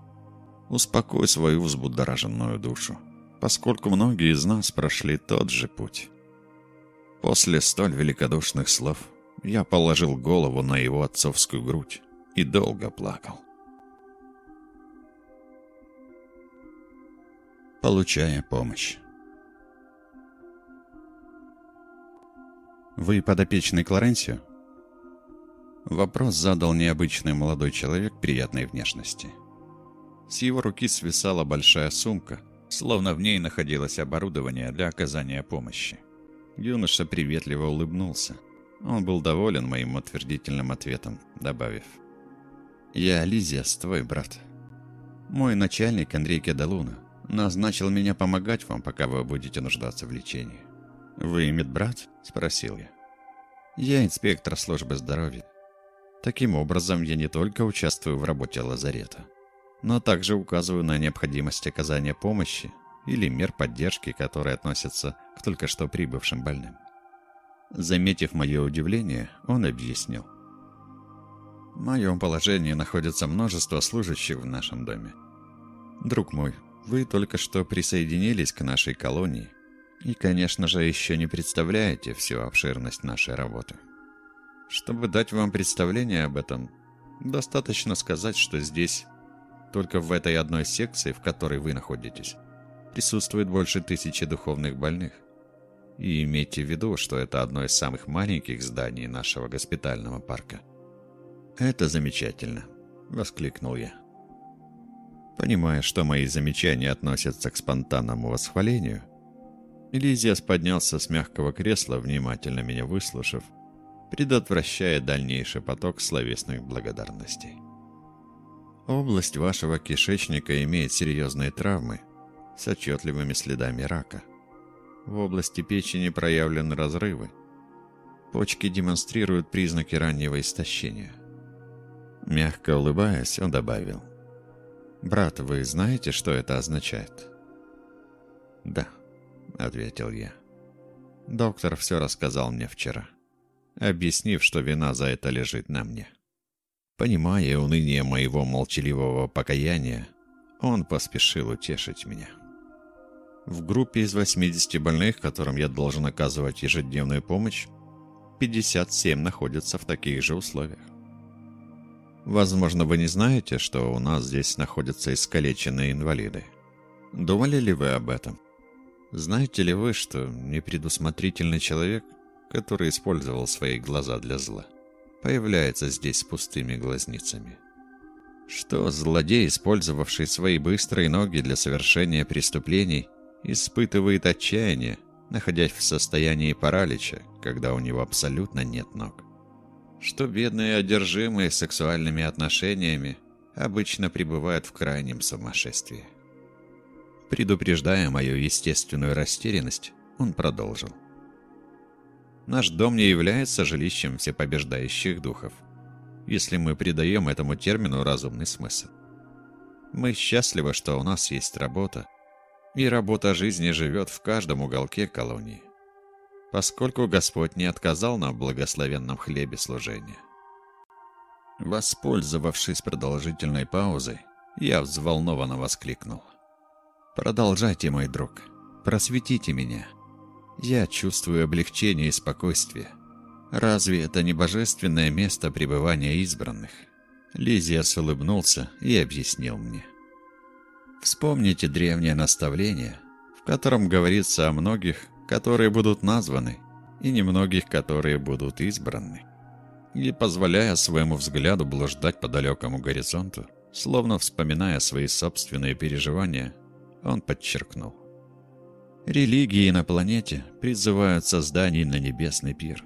Speaker 1: Успокой свою взбудораженную душу, поскольку многие из нас прошли тот же путь. После столь великодушных слов я положил голову на его отцовскую грудь и долго плакал. Получая помощь. «Вы подопечный Клоренсио?» Вопрос задал необычный молодой человек приятной внешности. С его руки свисала большая сумка, словно в ней находилось оборудование для оказания помощи. Юноша приветливо улыбнулся, он был доволен моим утвердительным ответом, добавив. «Я Лизиас, твой брат. Мой начальник Андрей Кедалуна назначил меня помогать вам, пока вы будете нуждаться в лечении». «Вы медбрат?» – спросил я. «Я инспектор службы здоровья. Таким образом, я не только участвую в работе лазарета, но также указываю на необходимость оказания помощи или мер поддержки, которые относятся к только что прибывшим больным. Заметив мое удивление, он объяснил. В моем положении находится множество служащих в нашем доме. Друг мой, вы только что присоединились к нашей колонии и, конечно же, еще не представляете всю обширность нашей работы. Чтобы дать вам представление об этом, достаточно сказать, что здесь, только в этой одной секции, в которой вы находитесь, присутствует больше тысячи духовных больных. И имейте в виду, что это одно из самых маленьких зданий нашего госпитального парка. «Это замечательно», — воскликнул я. Понимая, что мои замечания относятся к спонтанному восхвалению, Элизиас поднялся с мягкого кресла, внимательно меня выслушав, предотвращая дальнейший поток словесных благодарностей. Область вашего кишечника имеет серьезные травмы с отчетливыми следами рака – в области печени проявлены разрывы. Почки демонстрируют признаки раннего истощения. Мягко улыбаясь, он добавил. «Брат, вы знаете, что это означает?» «Да», — ответил я. «Доктор все рассказал мне вчера, объяснив, что вина за это лежит на мне». Понимая уныние моего молчаливого покаяния, он поспешил утешить меня. В группе из 80 больных, которым я должен оказывать ежедневную помощь, 57 находятся в таких же условиях. Возможно, вы не знаете, что у нас здесь находятся искалеченные инвалиды. Думали ли вы об этом? Знаете ли вы, что непредусмотрительный человек, который использовал свои глаза для зла, появляется здесь с пустыми глазницами. Что злодей, использовавший свои быстрые ноги для совершения преступлений, испытывает отчаяние, находясь в состоянии паралича, когда у него абсолютно нет ног. Что бедные одержимые сексуальными отношениями обычно пребывают в крайнем сумасшествии. Предупреждая мою естественную растерянность, он продолжил. Наш дом не является жилищем всепобеждающих духов, если мы придаем этому термину разумный смысл. Мы счастливы, что у нас есть работа, и работа жизни живет в каждом уголке колонии, поскольку Господь не отказал нам в благословенном хлебе служения. Воспользовавшись продолжительной паузой, я взволнованно воскликнул. «Продолжайте, мой друг. Просветите меня. Я чувствую облегчение и спокойствие. Разве это не божественное место пребывания избранных?» Лизиас улыбнулся и объяснил мне. Вспомните древнее наставление, в котором говорится о многих, которые будут названы, и немногих, которые будут избраны. И позволяя своему взгляду блуждать по далекому горизонту, словно вспоминая свои собственные переживания, он подчеркнул. Религии на планете призывают созданий на небесный пир.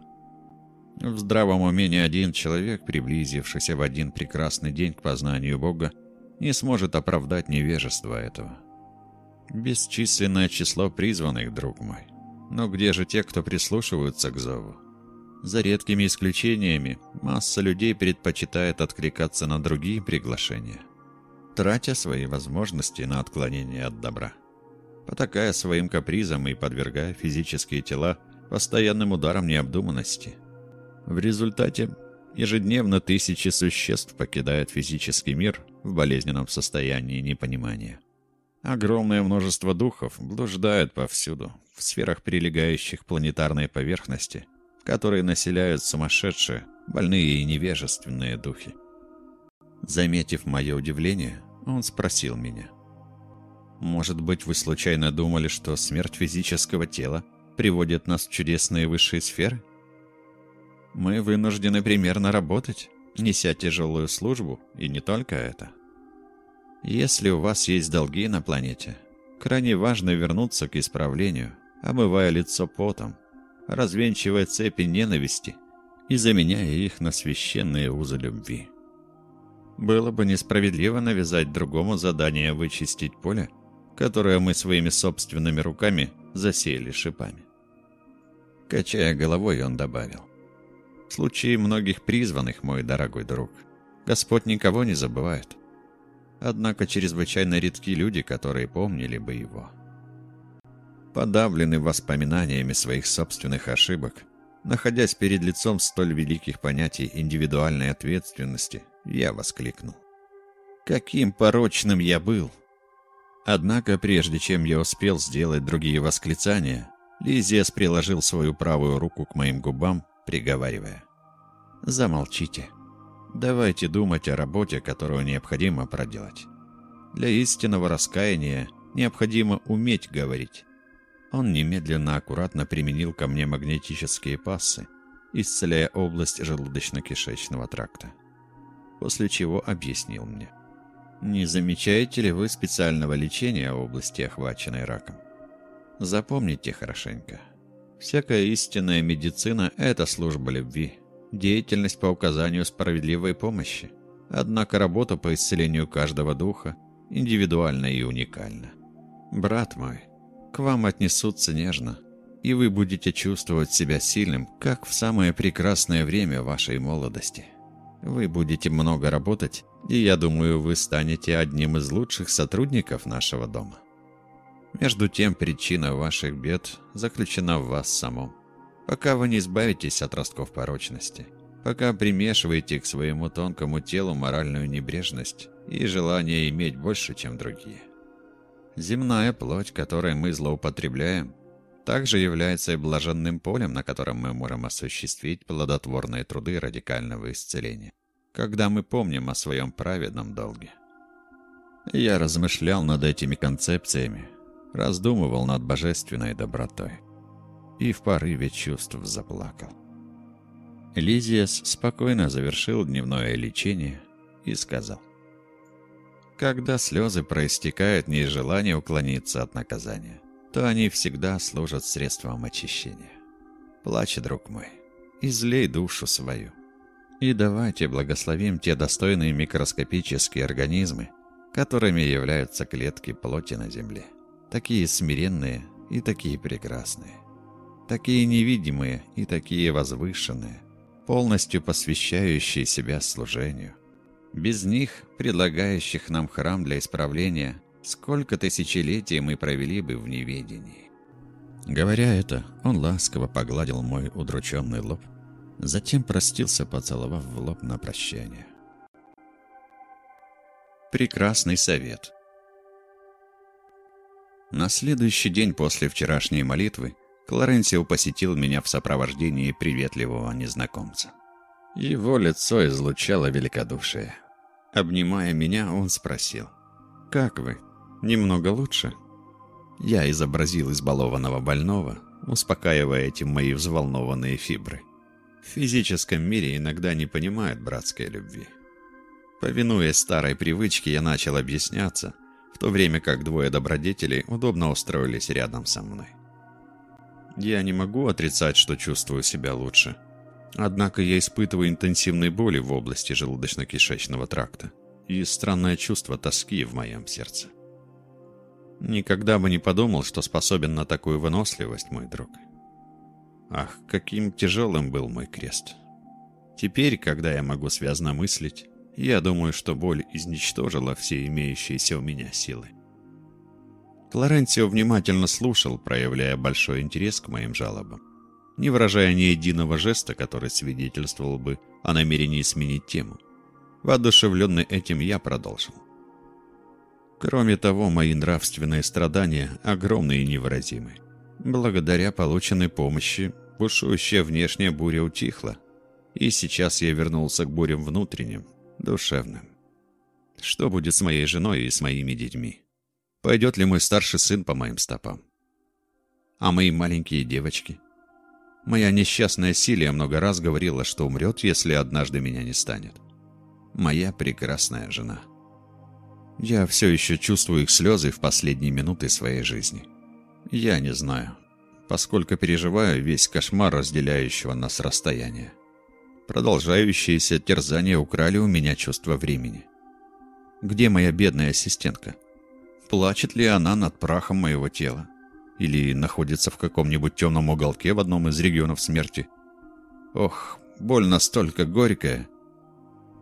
Speaker 1: В здравом уме ни один человек, приблизившийся в один прекрасный день к познанию Бога, не сможет оправдать невежество этого. Бесчисленное число призванных, друг мой. Но где же те, кто прислушиваются к зову? За редкими исключениями, масса людей предпочитает откликаться на другие приглашения, тратя свои возможности на отклонение от добра потакая своим капризам и подвергая физические тела постоянным ударам необдуманности. В результате ежедневно тысячи существ покидают физический мир в болезненном состоянии непонимания. Огромное множество духов блуждают повсюду, в сферах прилегающих планетарной поверхности, которые населяют сумасшедшие, больные и невежественные духи. Заметив мое удивление, он спросил меня – может быть, вы случайно думали, что смерть физического тела приводит нас в чудесные высшие сферы? Мы вынуждены примерно работать, неся тяжелую службу, и не только это. Если у вас есть долги на планете, крайне важно вернуться к исправлению, омывая лицо потом, развенчивая цепи ненависти и заменяя их на священные узы любви. Было бы несправедливо навязать другому задание вычистить поле, которое мы своими собственными руками засеяли шипами. Качая головой, он добавил. В случае многих призванных, мой дорогой друг, Господь никого не забывает. Однако чрезвычайно редки люди, которые помнили бы его. Подавленный воспоминаниями своих собственных ошибок, находясь перед лицом столь великих понятий индивидуальной ответственности, я воскликнул. Каким порочным я был! Однако, прежде чем я успел сделать другие восклицания, Лизиас приложил свою правую руку к моим губам, приговаривая. «Замолчите. Давайте думать о работе, которую необходимо проделать. Для истинного раскаяния необходимо уметь говорить». Он немедленно аккуратно применил ко мне магнетические пассы, исцеляя область желудочно-кишечного тракта. После чего объяснил мне. Не замечаете ли вы специального лечения в области, охваченной раком? Запомните хорошенько. Всякая истинная медицина – это служба любви, деятельность по указанию справедливой помощи. Однако работа по исцелению каждого духа индивидуальна и уникальна. Брат мой, к вам отнесутся нежно, и вы будете чувствовать себя сильным, как в самое прекрасное время вашей молодости. Вы будете много работать и я думаю, вы станете одним из лучших сотрудников нашего дома. Между тем, причина ваших бед заключена в вас самом. Пока вы не избавитесь от ростков порочности, пока примешиваете к своему тонкому телу моральную небрежность и желание иметь больше, чем другие. Земная плоть, которой мы злоупотребляем, также является и блаженным полем, на котором мы можем осуществить плодотворные труды радикального исцеления когда мы помним о своем праведном долге. Я размышлял над этими концепциями, раздумывал над божественной добротой и в порыве чувств заплакал. Лизиас спокойно завершил дневное лечение и сказал. Когда слезы проистекают не из желания уклониться от наказания, то они всегда служат средством очищения. Плачь, друг мой, излей душу свою. И давайте благословим те достойные микроскопические организмы, которыми являются клетки плоти на Земле. Такие смиренные и такие прекрасные. Такие невидимые и такие возвышенные, полностью посвящающие себя служению. Без них, предлагающих нам храм для исправления, сколько тысячелетий мы провели бы в неведении. Говоря это, он ласково погладил мой удрученный лоб, затем простился, поцеловав в лоб на прощание. Прекрасный совет. На следующий день после вчерашней молитвы Клоренсио посетил меня в сопровождении приветливого незнакомца. Его лицо излучало великодушие. Обнимая меня, он спросил. «Как вы? Немного лучше?» Я изобразил избалованного больного, успокаивая этим мои взволнованные фибры. В физическом мире иногда не понимают братской любви. Повинуясь старой привычке, я начал объясняться, в то время как двое добродетелей удобно устроились рядом со мной. Я не могу отрицать, что чувствую себя лучше. Однако я испытываю интенсивные боли в области желудочно-кишечного тракта и странное чувство тоски в моем сердце. Никогда бы не подумал, что способен на такую выносливость, мой друг. Ах, каким тяжелым был мой крест. Теперь, когда я могу связно мыслить, я думаю, что боль изничтожила все имеющиеся у меня силы. Клоренцио внимательно слушал, проявляя большой интерес к моим жалобам, не выражая ни единого жеста, который свидетельствовал бы о намерении сменить тему. Воодушевленный этим, я продолжил. Кроме того, мои нравственные страдания огромны и невыразимы. Благодаря полученной помощи, бушующая внешняя буря утихла, и сейчас я вернулся к бурям внутренним, душевным. Что будет с моей женой и с моими детьми? Пойдет ли мой старший сын по моим стопам? А мои маленькие девочки? Моя несчастная Силия много раз говорила, что умрет, если однажды меня не станет. Моя прекрасная жена. Я все еще чувствую их слезы в последние минуты своей жизни. Я не знаю, поскольку переживаю весь кошмар разделяющего нас расстояния. Продолжающиеся терзания украли у меня чувство времени. Где моя бедная ассистентка? Плачет ли она над прахом моего тела? Или находится в каком-нибудь темном уголке в одном из регионов смерти? Ох, боль настолько горькая.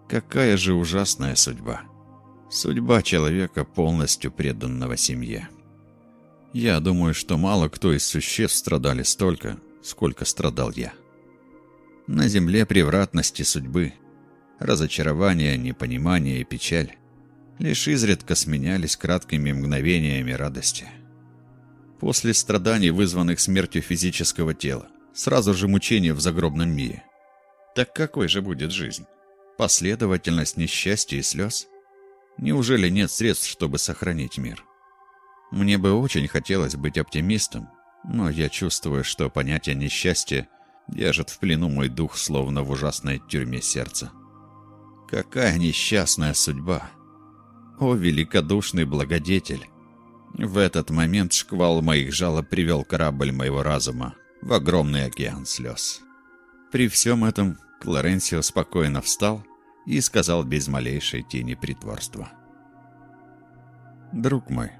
Speaker 1: Какая же ужасная судьба. Судьба человека, полностью преданного семье. Я думаю, что мало кто из существ страдали столько, сколько страдал я. На земле превратности судьбы, разочарование, непонимание и печаль лишь изредка сменялись краткими мгновениями радости. После страданий, вызванных смертью физического тела, сразу же мучения в загробном мире. Так какой же будет жизнь? Последовательность несчастья и слез? Неужели нет средств, чтобы сохранить мир? Мне бы очень хотелось быть оптимистом, но я чувствую, что понятие несчастья держит в плену мой дух, словно в ужасной тюрьме сердца. Какая несчастная судьба! О, великодушный благодетель! В этот момент шквал моих жалоб привел корабль моего разума в огромный океан слез. При всем этом Клоренсио спокойно встал и сказал без малейшей тени притворства. «Друг мой,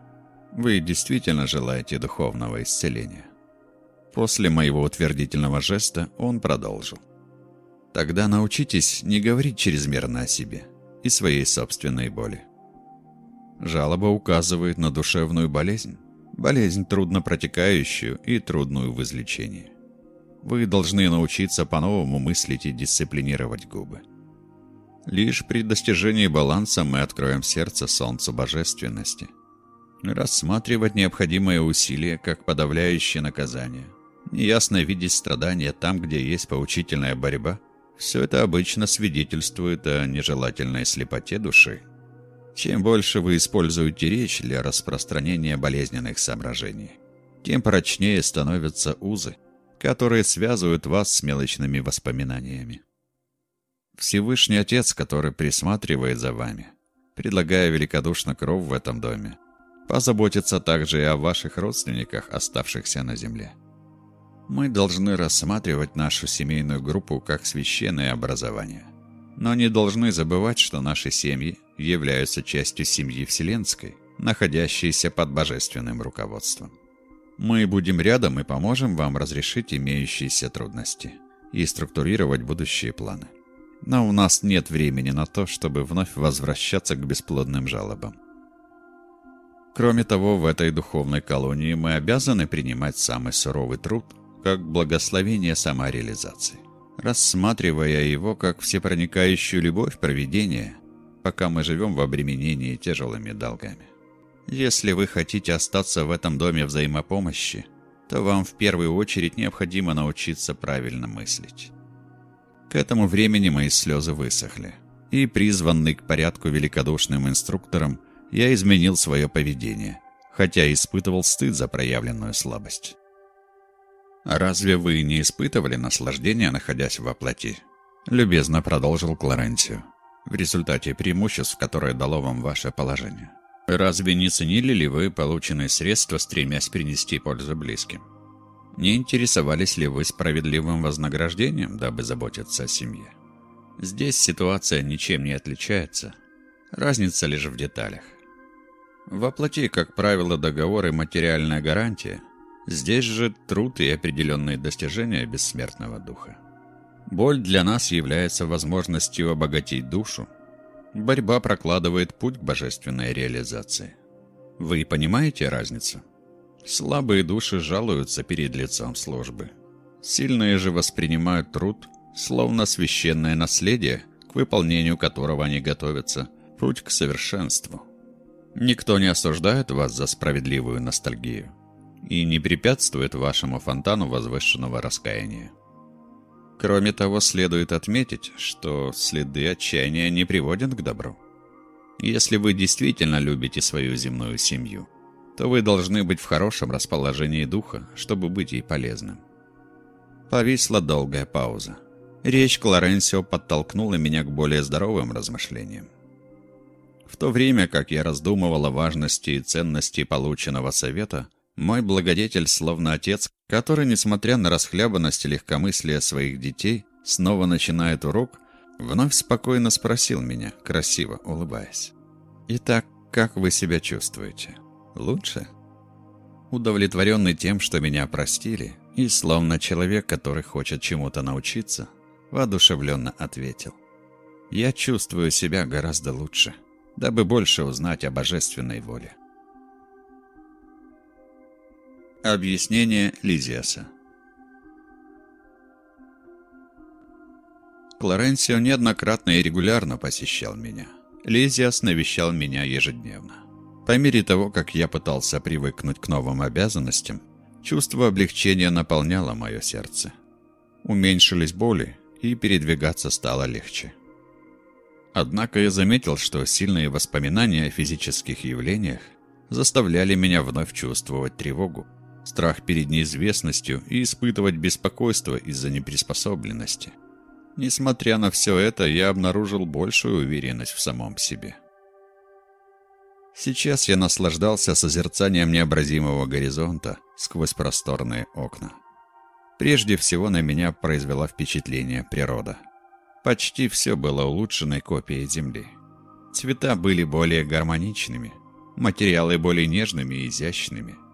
Speaker 1: вы действительно желаете духовного исцеления?» После моего утвердительного жеста он продолжил. «Тогда научитесь не говорить чрезмерно о себе и своей собственной боли. Жалоба указывает на душевную болезнь. Болезнь трудно протекающую и трудную в излечении. Вы должны научиться по-новому мыслить и дисциплинировать губы. Лишь при достижении баланса мы откроем сердце солнцу божественности. Рассматривать необходимое усилие как подавляющее наказание. Неясно видеть страдания там, где есть поучительная борьба. Все это обычно свидетельствует о нежелательной слепоте души. Чем больше вы используете речь для распространения болезненных соображений, тем прочнее становятся узы, которые связывают вас с мелочными воспоминаниями. Всевышний Отец, который присматривает за вами, предлагая великодушно кров в этом доме, позаботится также и о ваших родственниках, оставшихся на земле. Мы должны рассматривать нашу семейную группу как священное образование. Но не должны забывать, что наши семьи являются частью семьи Вселенской, находящейся под божественным руководством. Мы будем рядом и поможем вам разрешить имеющиеся трудности и структурировать будущие планы. Но у нас нет времени на то, чтобы вновь возвращаться к бесплодным жалобам. Кроме того, в этой духовной колонии мы обязаны принимать самый суровый труд как благословение самореализации, рассматривая его как всепроникающую любовь проведения, пока мы живем в обременении тяжелыми долгами. Если вы хотите остаться в этом доме взаимопомощи, то вам в первую очередь необходимо научиться правильно мыслить. К этому времени мои слезы высохли, и, призванный к порядку великодушным инструктором, я изменил свое поведение, хотя испытывал стыд за проявленную слабость. «Разве вы не испытывали наслаждения, находясь во плоти?» — любезно продолжил Кларенсио. «В результате преимуществ, которое дало вам ваше положение. Разве не ценили ли вы полученные средства, стремясь принести пользу близким? Не интересовались ли вы справедливым вознаграждением, дабы заботиться о семье? Здесь ситуация ничем не отличается. Разница лишь в деталях. Воплоти, как правило, договоры материальная гарантия. Здесь же труд и определенные достижения бессмертного духа. Боль для нас является возможностью обогатить душу, Борьба прокладывает путь к божественной реализации. Вы понимаете разницу? Слабые души жалуются перед лицом службы. Сильные же воспринимают труд, словно священное наследие, к выполнению которого они готовятся, путь к совершенству. Никто не осуждает вас за справедливую ностальгию и не препятствует вашему фонтану возвышенного раскаяния. Кроме того, следует отметить, что следы отчаяния не приводят к добру. Если вы действительно любите свою земную семью, то вы должны быть в хорошем расположении духа, чтобы быть ей полезным. Повисла долгая пауза. Речь Клоренсио подтолкнула меня к более здоровым размышлениям. В то время, как я раздумывал о важности и ценности полученного совета, мой благодетель, словно отец, который, несмотря на расхлябанность и легкомыслие своих детей, снова начинает урок, вновь спокойно спросил меня, красиво улыбаясь. «Итак, как вы себя чувствуете? Лучше?» Удовлетворенный тем, что меня простили, и словно человек, который хочет чему-то научиться, воодушевленно ответил. «Я чувствую себя гораздо лучше, дабы больше узнать о божественной воле». Объяснение Лизиаса Клоренсио неоднократно и регулярно посещал меня. Лизиас навещал меня ежедневно. По мере того, как я пытался привыкнуть к новым обязанностям, чувство облегчения наполняло мое сердце. Уменьшились боли, и передвигаться стало легче. Однако я заметил, что сильные воспоминания о физических явлениях заставляли меня вновь чувствовать тревогу страх перед неизвестностью и испытывать беспокойство из-за неприспособленности. Несмотря на все это, я обнаружил большую уверенность в самом себе. Сейчас я наслаждался созерцанием необразимого горизонта сквозь просторные окна. Прежде всего на меня произвела впечатление природа. Почти все было улучшенной копией Земли. Цвета были более гармоничными, материалы более нежными и изящными –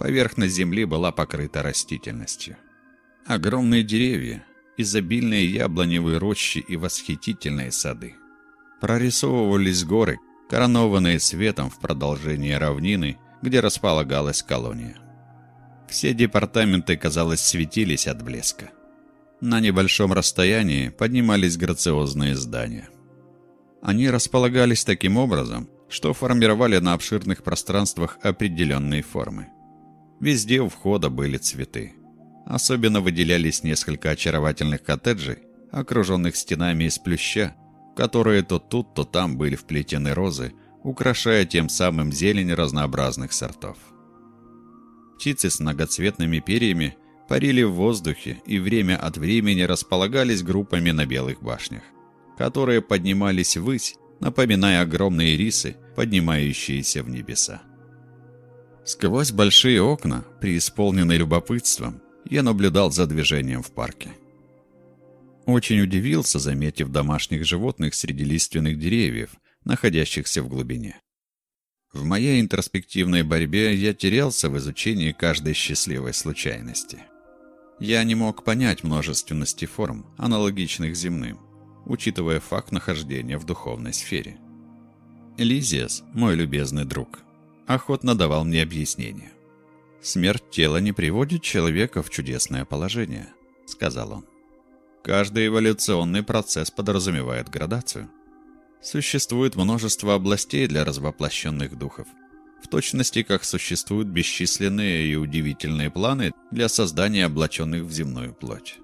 Speaker 1: Поверхность земли была покрыта растительностью. Огромные деревья, изобильные яблоневые рощи и восхитительные сады. Прорисовывались горы, коронованные светом в продолжении равнины, где располагалась колония. Все департаменты, казалось, светились от блеска. На небольшом расстоянии поднимались грациозные здания. Они располагались таким образом, что формировали на обширных пространствах определенные формы. Везде у входа были цветы. Особенно выделялись несколько очаровательных коттеджей, окруженных стенами из плюща, которые то тут, то там были вплетены розы, украшая тем самым зелень разнообразных сортов. Птицы с многоцветными перьями парили в воздухе и время от времени располагались группами на белых башнях, которые поднимались ввысь, напоминая огромные рисы, поднимающиеся в небеса. Сквозь большие окна, преисполненные любопытством, я наблюдал за движением в парке. Очень удивился, заметив домашних животных среди лиственных деревьев, находящихся в глубине. В моей интроспективной борьбе я терялся в изучении каждой счастливой случайности. Я не мог понять множественности форм, аналогичных земным, учитывая факт нахождения в духовной сфере. Лизиас, мой любезный друг, охотно давал мне объяснение. «Смерть тела не приводит человека в чудесное положение», — сказал он. «Каждый эволюционный процесс подразумевает градацию. Существует множество областей для развоплощенных духов, в точности как существуют бесчисленные и удивительные планы для создания облаченных в земную плоть.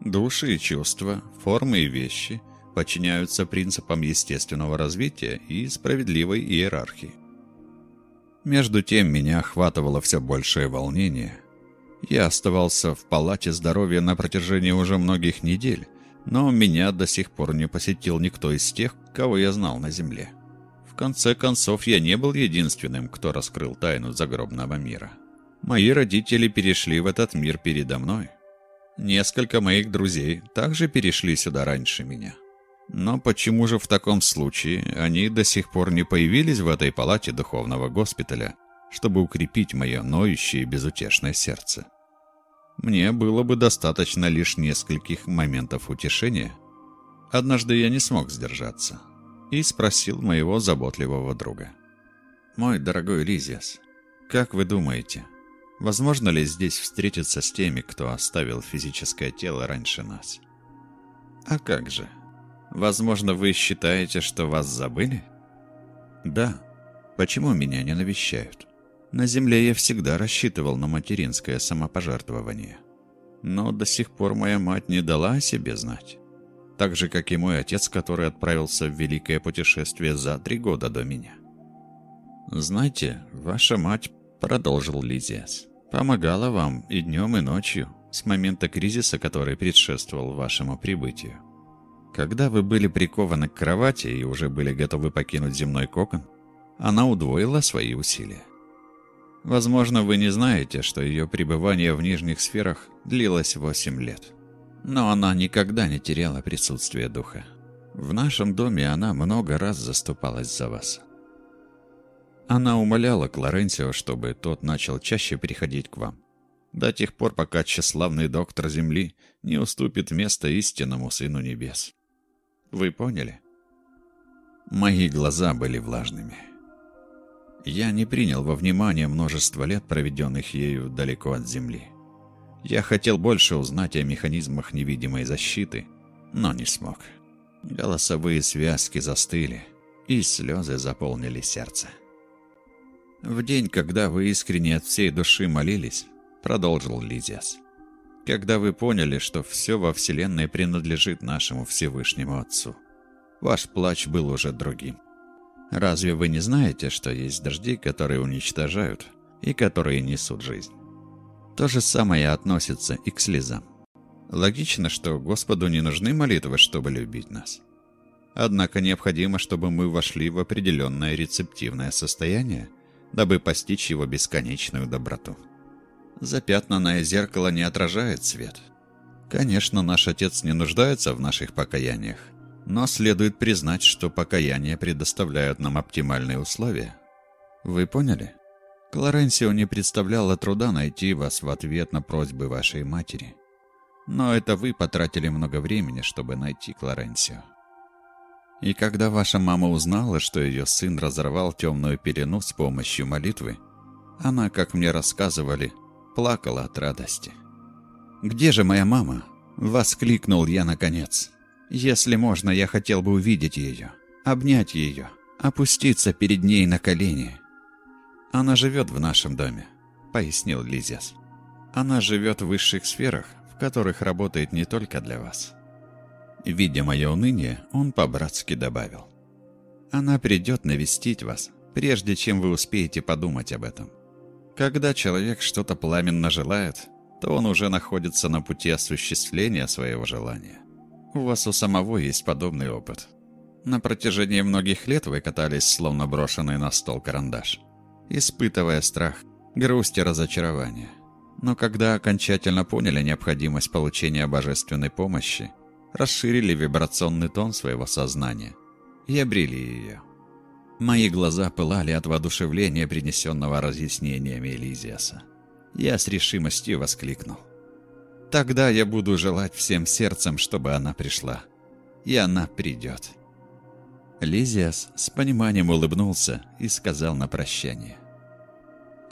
Speaker 1: Души и чувства, формы и вещи подчиняются принципам естественного развития и справедливой иерархии. Между тем меня охватывало все большее волнение. Я оставался в палате здоровья на протяжении уже многих недель, но меня до сих пор не посетил никто из тех, кого я знал на Земле. В конце концов, я не был единственным, кто раскрыл тайну загробного мира. Мои родители перешли в этот мир передо мной. Несколько моих друзей также перешли сюда раньше меня. Но почему же в таком случае они до сих пор не появились в этой палате духовного госпиталя, чтобы укрепить мое ноющее безутешное сердце? Мне было бы достаточно лишь нескольких моментов утешения. Однажды я не смог сдержаться и спросил моего заботливого друга. «Мой дорогой Лизиас, как вы думаете, возможно ли здесь встретиться с теми, кто оставил физическое тело раньше нас?» «А как же?» Возможно, вы считаете, что вас забыли? Да. Почему меня не навещают? На земле я всегда рассчитывал на материнское самопожертвование. Но до сих пор моя мать не дала о себе знать. Так же, как и мой отец, который отправился в великое путешествие за три года до меня. «Знаете, ваша мать, — продолжил Лизиас, — помогала вам и днем, и ночью, с момента кризиса, который предшествовал вашему прибытию. Когда вы были прикованы к кровати и уже были готовы покинуть земной кокон, она удвоила свои усилия. Возможно, вы не знаете, что ее пребывание в нижних сферах длилось 8 лет. Но она никогда не теряла присутствие духа. В нашем доме она много раз заступалась за вас. Она умоляла Клоренсио, чтобы тот начал чаще приходить к вам. До тех пор, пока тщеславный доктор Земли не уступит место истинному Сыну Небес. Вы поняли? Мои глаза были влажными. Я не принял во внимание множество лет, проведенных ею далеко от Земли. Я хотел больше узнать о механизмах невидимой защиты, но не смог. Голосовые связки застыли, и слезы заполнили сердце. «В день, когда вы искренне от всей души молились», — продолжил Лизиас, когда вы поняли, что все во Вселенной принадлежит нашему Всевышнему Отцу. Ваш плач был уже другим. Разве вы не знаете, что есть дожди, которые уничтожают и которые несут жизнь? То же самое относится и к слезам. Логично, что Господу не нужны молитвы, чтобы любить нас. Однако необходимо, чтобы мы вошли в определенное рецептивное состояние, дабы постичь его бесконечную доброту. Запятнанное зеркало не отражает свет. Конечно, наш Отец не нуждается в наших покаяниях, но следует признать, что покаяния предоставляют нам оптимальные условия. Вы поняли? Клоренсио не представляло труда найти вас в ответ на просьбы вашей матери. Но это вы потратили много времени, чтобы найти Клоренсио. И когда ваша мама узнала, что ее сын разорвал темную пелену с помощью молитвы, она, как мне рассказывали, плакала от радости. «Где же моя мама?» — воскликнул я наконец. «Если можно, я хотел бы увидеть ее, обнять ее, опуститься перед ней на колени». «Она живет в нашем доме», — пояснил Лизес. «Она живет в высших сферах, в которых работает не только для вас». Видя мое уныние, он по-братски добавил. «Она придет навестить вас, прежде чем вы успеете подумать об этом. Когда человек что-то пламенно желает, то он уже находится на пути осуществления своего желания. У вас у самого есть подобный опыт. На протяжении многих лет вы катались, словно брошенный на стол карандаш, испытывая страх, грусть и разочарование. Но когда окончательно поняли необходимость получения божественной помощи, расширили вибрационный тон своего сознания и обрели ее. Мои глаза пылали от воодушевления, принесенного разъяснениями Элизиаса. Я с решимостью воскликнул. «Тогда я буду желать всем сердцем, чтобы она пришла. И она придет». Лизиас с пониманием улыбнулся и сказал на прощание.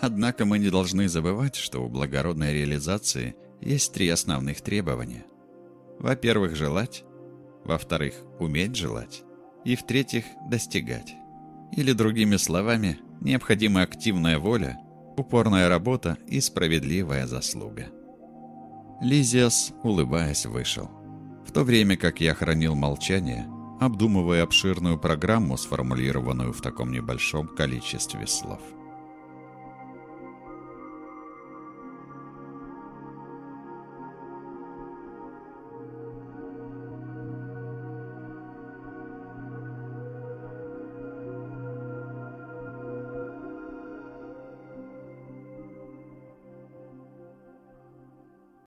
Speaker 1: Однако мы не должны забывать, что у благородной реализации есть три основных требования. Во-первых, желать. Во-вторых, уметь желать. И в-третьих, достигать. Или другими словами, необходима активная воля, упорная работа и справедливая заслуга. Лизиас, улыбаясь, вышел. В то время как я хранил молчание, обдумывая обширную программу, сформулированную в таком небольшом количестве слов.